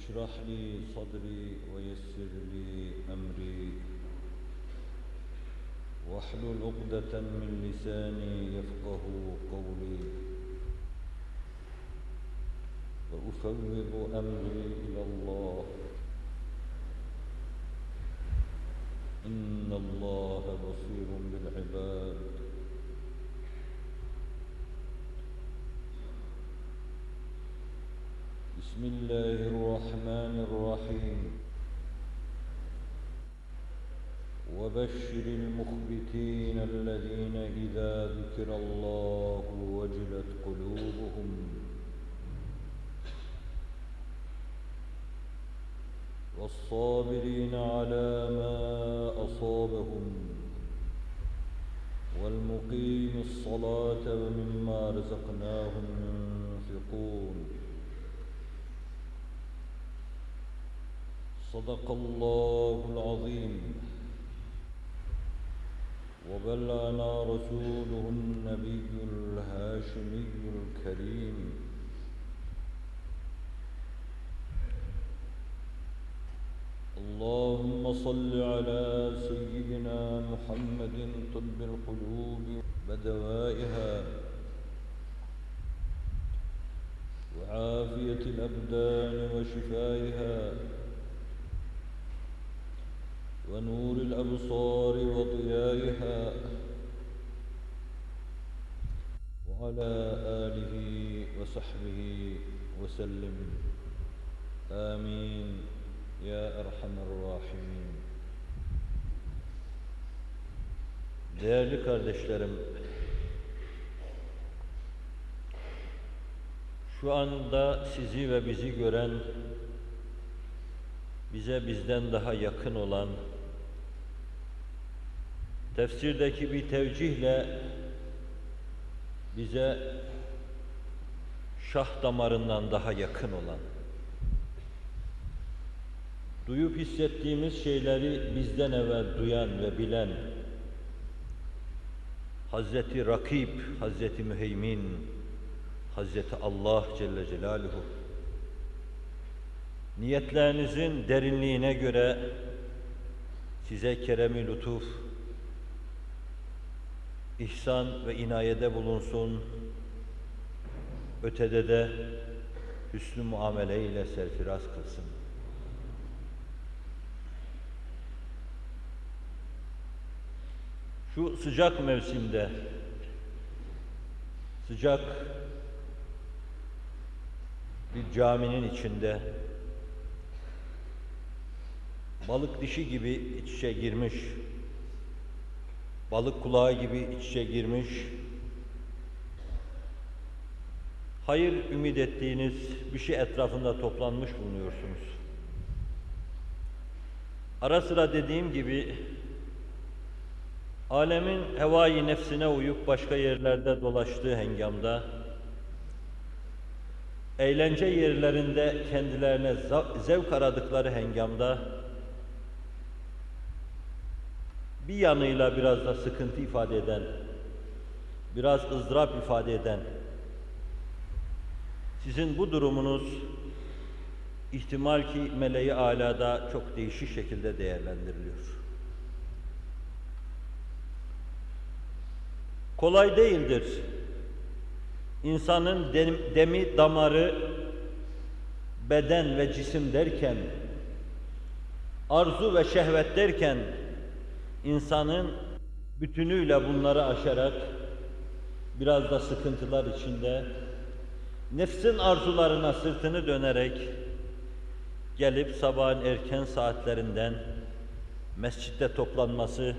اشرح لي صدري ويسر لي أمري. واحلل عقدة من لساني يفقه قولي. وأفوض أمري إلى الله. إن الله بصير بالعباد. بسم الله الرحمن الرحيم. وبشر المخبتين الذين إذا ذكر الله وجلت قلوبهم. والصابرين على ما أصابهم. والمقيم الصلاة ومما رزقناهم ينفقون. صدق الله العظيم. وبلغنا رسوله النبي الهاشمي الكريم. اللهم صل على سيدنا محمد طب القلوب بدوائها. وعافية الأبدان وشفائها. ونور الأبصار وضيائها وعلى آله وصحبه وسلم آمين يا أرحم الراحمين Değerli kardeşlerim, şu anda sizi ve bizi gören, bize bizden daha yakın olan, tefsirdeki bir tevcihle bize şah damarından daha yakın olan, duyup hissettiğimiz şeyleri bizden evvel duyan ve bilen Hazreti Rakib, Hazreti Müheymin, Hazreti Allah Celle Celaluhu niyetlerinizin derinliğine göre size keremi lütuf, ihsan ve inayede bulunsun, ötede de hüsnü muamele ile serfiraz kılsın. Şu sıcak mevsimde sıcak bir caminin içinde balık dişi gibi iç içe girmiş, balık kulağı gibi iç içe girmiş, hayır ümit ettiğiniz bir şey etrafında toplanmış bulunuyorsunuz. Ara sıra dediğim gibi alemin hevai nefsine uyup başka yerlerde dolaştığı hengamda eğlence yerlerinde kendilerine zevk aradıkları hengamda bir yanıyla biraz da sıkıntı ifade eden, biraz ızdırap ifade eden, sizin bu durumunuz ihtimal ki meleği alada çok değişik şekilde değerlendiriliyor. Kolay değildir. İnsanın demi, damarı, beden ve cisim derken, arzu ve şehvet derken, insanın bütünüyle bunları aşarak, biraz da sıkıntılar içinde, nefsin arzularına sırtını dönerek, gelip sabahın erken saatlerinden mescitte toplanması,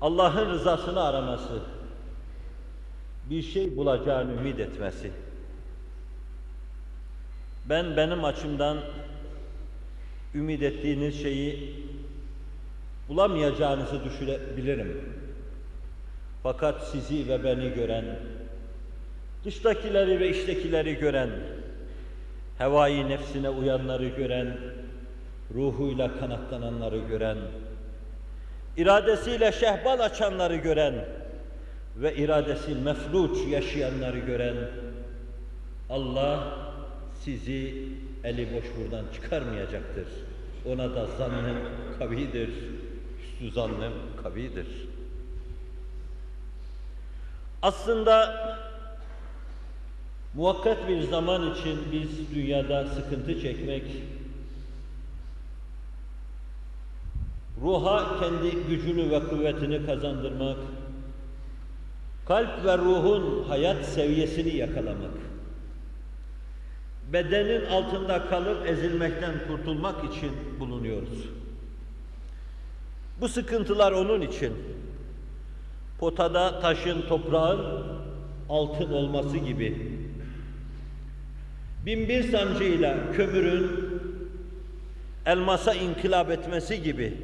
Allah'ın rızasını araması, bir şey bulacağını ümit etmesi. Ben benim açımdan ümit ettiğiniz şeyi bulamayacağınızı düşünebilirim. Fakat sizi ve beni gören, dıştakileri ve içtekileri gören, hevai nefsine uyanları gören, ruhuyla kanatlananları gören, iradesiyle şehbal açanları gören ve iradesi mefluç yaşayanları gören Allah sizi eli boş buradan çıkarmayacaktır. Ona da zannım kavidir, zannım kavidir. Aslında muvakkat bir zaman için biz dünyada sıkıntı çekmek, ruha kendi gücünü ve kuvvetini kazandırmak, kalp ve ruhun hayat seviyesini yakalamak, bedenin altında kalıp ezilmekten kurtulmak için bulunuyoruz. Bu sıkıntılar onun için. Potada taşın, toprağın altın olması gibi. Binbir sancıyla kömürün elmasa inkılap etmesi gibi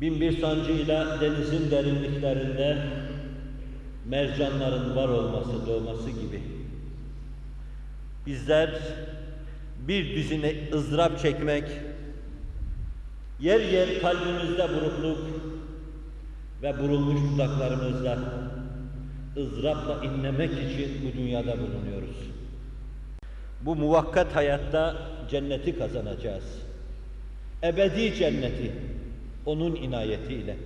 binbir sancıyla denizin derinliklerinde mercanların var olması, doğması gibi. Bizler bir düzine ızdırap çekmek, yer yer kalbimizde burukluk ve burulmuş dudaklarımızla ızdırapla inlemek için bu dünyada bulunuyoruz. Bu muvakkat hayatta cenneti kazanacağız. Ebedi cenneti onun inayetiyle.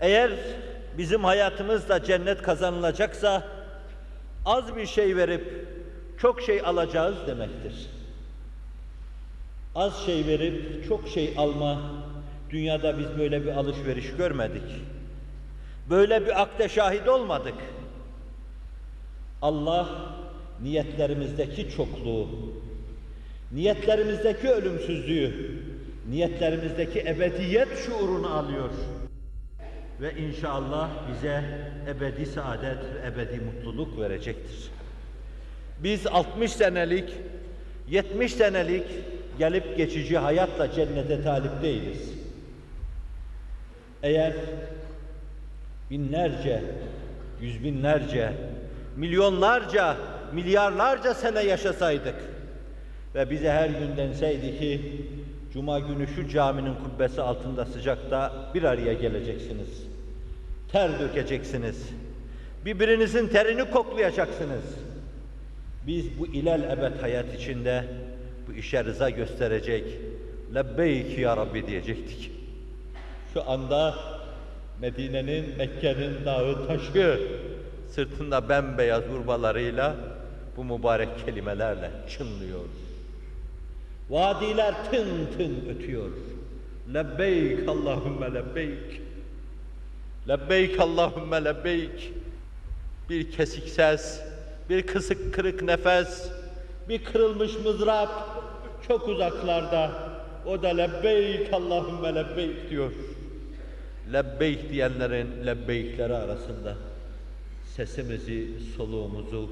Eğer bizim hayatımızda cennet kazanılacaksa az bir şey verip çok şey alacağız demektir. Az şey verip çok şey alma, dünyada biz böyle bir alışveriş görmedik. Böyle bir akde şahit olmadık. Allah niyetlerimizdeki çokluğu, niyetlerimizdeki ölümsüzlüğü, niyetlerimizdeki ebediyet şuurunu alıyor. Ve inşallah bize ebedi saadet ve ebedi mutluluk verecektir. Biz 60 senelik, 70 senelik gelip geçici hayatla cennete talip değiliz. Eğer binlerce, yüz binlerce, milyonlarca, milyarlarca sene yaşasaydık ve bize her gün denseydi ki Cuma günü şu caminin kubbesi altında sıcakta bir araya geleceksiniz. Ter dökeceksiniz. Birbirinizin terini koklayacaksınız. Biz bu ilel ebed hayat içinde bu işe rıza gösterecek, lebbeyk ya Rabbi diyecektik. Şu anda Medine'nin, Mekke'nin dağı taşı sırtında bembeyaz urbalarıyla bu mübarek kelimelerle çınlıyor. Vadiler tın tın ötüyor. Lebbeyk Allahümme lebbeyk. Lebbeyk Allahümme lebbeyk. Bir kesik ses, bir kısık kırık nefes, bir kırılmış mızrap çok uzaklarda. O da lebbeyk Allahümme lebbeyk diyor. Lebbeyk diyenlerin lebbeykleri arasında sesimizi, soluğumuzu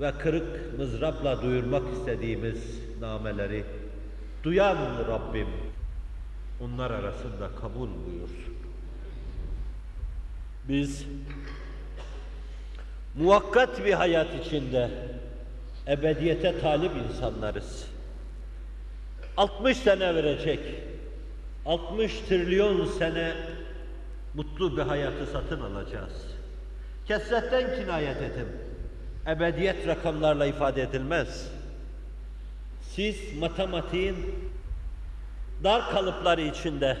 ve kırık mızrapla duyurmak istediğimiz nameleri duyan Rabbim onlar arasında kabul buyursun. Biz muvakkat bir hayat içinde ebediyete talip insanlarız. 60 sene verecek, 60 trilyon sene mutlu bir hayatı satın alacağız. Kesretten kinayet edin. Ebediyet rakamlarla ifade edilmez. Siz matematiğin dar kalıpları içinde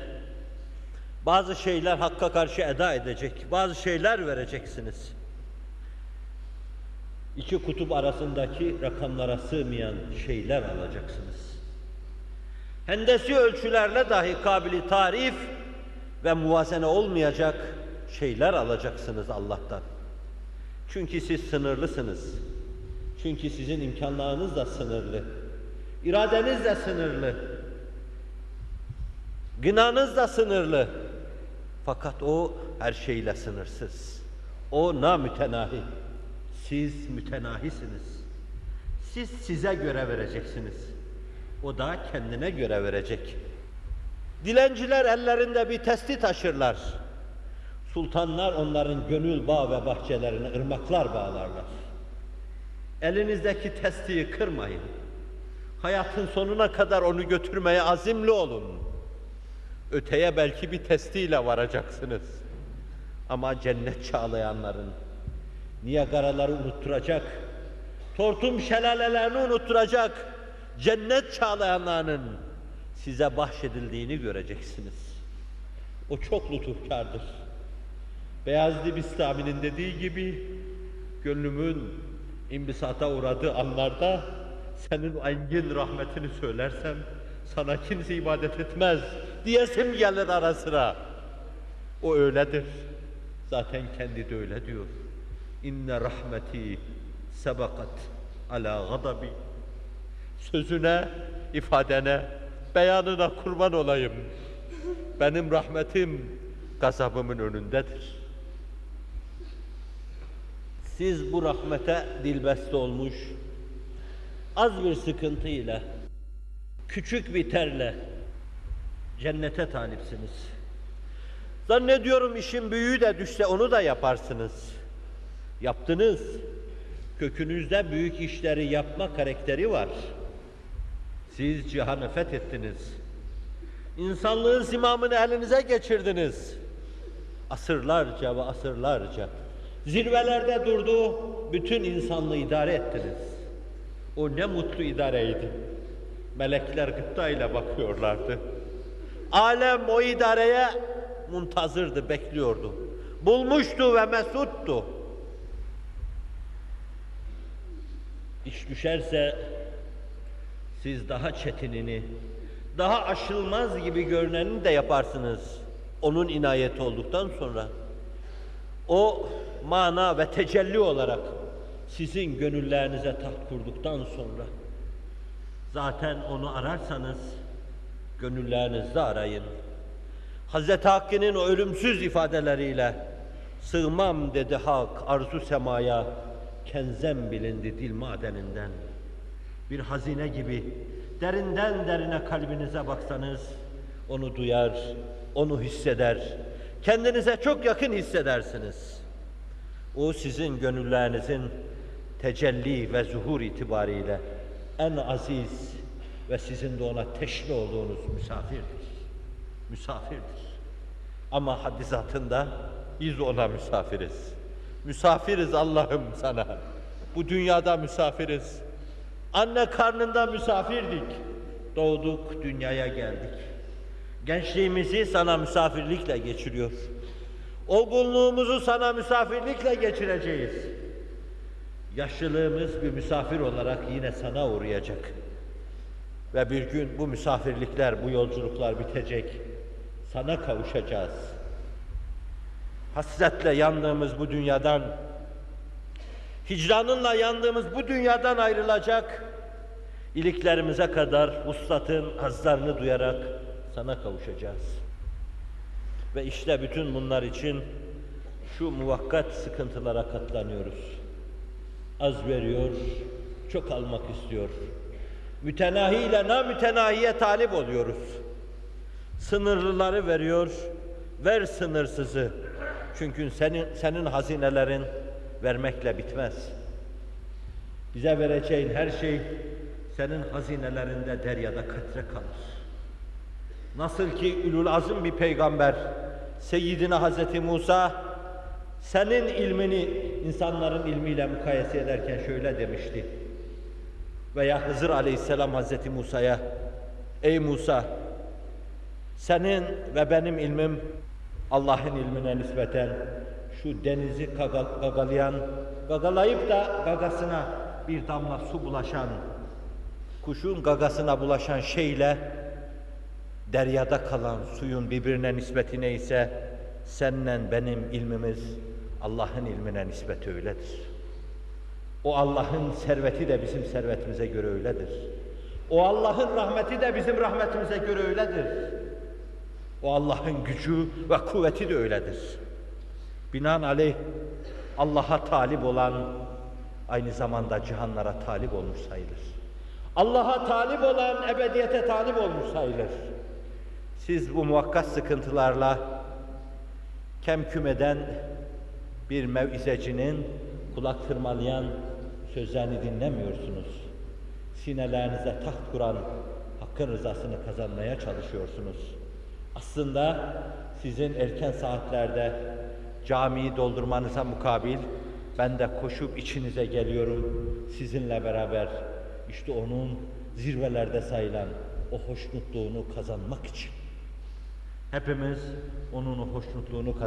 bazı şeyler hakka karşı eda edecek, bazı şeyler vereceksiniz. İki kutup arasındaki rakamlara sığmayan şeyler alacaksınız. Hendesi ölçülerle dahi kabili tarif ve muvazene olmayacak şeyler alacaksınız Allah'tan. Çünkü siz sınırlısınız. Çünkü sizin imkanlarınız da sınırlı. İradeniz de sınırlı. Gınanız da sınırlı. Fakat o her şeyle sınırsız. O namütenahi. Siz mütenahisiniz. Siz size göre vereceksiniz. O da kendine göre verecek. Dilenciler ellerinde bir testi taşırlar. Sultanlar onların gönül bağ ve bahçelerine ırmaklar bağlarlar. Elinizdeki testiyi kırmayın. Hayatın sonuna kadar onu götürmeye azimli olun. Öteye belki bir testiyle varacaksınız. Ama cennet çağlayanların Niagaraları unutturacak, Tortum şelalelerini unutturacak, cennet çağlayanlarının size bahşedildiğini göreceksiniz. O çok lütufkardır. Beyazlı Bistami'nin dediği gibi, gönlümün imbisata uğradığı anlarda senin engin rahmetini söylersem sana kimse ibadet etmez diyesim gelir ara sıra. O öyledir. Zaten kendi de öyle diyor. İnne rahmeti sebakat ala gadabi. Sözüne, ifadene, beyanına kurban olayım. Benim rahmetim gazabımın önündedir. Siz bu rahmete dilbeste olmuş, az bir sıkıntıyla, küçük bir terle cennete talipsiniz. Zannediyorum işin büyüğü de düşse onu da yaparsınız. Yaptınız. Kökünüzde büyük işleri yapma karakteri var. Siz cihanı fethettiniz. İnsanlığın zimamını elinize geçirdiniz. Asırlarca ve asırlarca zirvelerde durdu, bütün insanlığı idare ettiniz. O ne mutlu idareydi. Melekler gıptayla bakıyorlardı. Alem o idareye muntazırdı, bekliyordu. Bulmuştu ve mesuttu. İş düşerse siz daha çetinini, daha aşılmaz gibi görüneni de yaparsınız. Onun inayeti olduktan sonra. O mana ve tecelli olarak sizin gönüllerinize taht kurduktan sonra zaten onu ararsanız gönüllerinizde arayın. Hazreti Hakk'ın o ölümsüz ifadeleriyle sığmam dedi hak arzu semaya kenzem bilindi dil madeninden. Bir hazine gibi derinden derine kalbinize baksanız onu duyar, onu hisseder. Kendinize çok yakın hissedersiniz. O sizin gönüllerinizin tecelli ve zuhur itibariyle en aziz ve sizin de ona teşne olduğunuz misafirdir. Misafirdir. Ama hadisatında biz ona misafiriz. Misafiriz Allah'ım sana. Bu dünyada misafiriz. Anne karnında misafirdik. Doğduk, dünyaya geldik. Gençliğimizi sana misafirlikle geçiriyor. Olgunluğumuzu sana misafirlikle geçireceğiz. Yaşlılığımız bir misafir olarak yine sana uğrayacak. Ve bir gün bu misafirlikler, bu yolculuklar bitecek. Sana kavuşacağız. Hasretle yandığımız bu dünyadan, hicranınla yandığımız bu dünyadan ayrılacak, iliklerimize kadar vuslatın hazlarını duyarak sana kavuşacağız. Ve işte bütün bunlar için şu muvakkat sıkıntılara katlanıyoruz. Az veriyor, çok almak istiyor. Mütenahi ile namütenahiye talip oluyoruz. Sınırlıları veriyor, ver sınırsızı. Çünkü senin, senin hazinelerin vermekle bitmez. Bize vereceğin her şey senin hazinelerinde deryada katre kalır. Nasıl ki ülül azim bir peygamber Seyyidina Hazreti Musa senin ilmini insanların ilmiyle mukayese ederken şöyle demişti. Veya Hızır Aleyhisselam Hazreti Musa'ya Ey Musa senin ve benim ilmim Allah'ın ilmine nispeten şu denizi gaga- gagalayan, gagalayıp da gagasına bir damla su bulaşan, kuşun gagasına bulaşan şeyle deryada kalan suyun birbirine nispeti neyse senle benim ilmimiz Allah'ın ilmine nispeti öyledir. O Allah'ın serveti de bizim servetimize göre öyledir. O Allah'ın rahmeti de bizim rahmetimize göre öyledir. O Allah'ın gücü ve kuvveti de öyledir. Binaenaleyh Allah'a talip olan aynı zamanda cihanlara talip olmuş sayılır. Allah'a talip olan ebediyete talip olmuş sayılır. Siz bu muvakkat sıkıntılarla kem kümeden bir mevizecinin kulak tırmalayan sözlerini dinlemiyorsunuz. Sinelerinize taht kuran hakkın rızasını kazanmaya çalışıyorsunuz. Aslında sizin erken saatlerde camiyi doldurmanıza mukabil ben de koşup içinize geliyorum sizinle beraber işte onun zirvelerde sayılan o hoşnutluğunu kazanmak için. Hepimiz onun o hoşnutluğunu kazanmak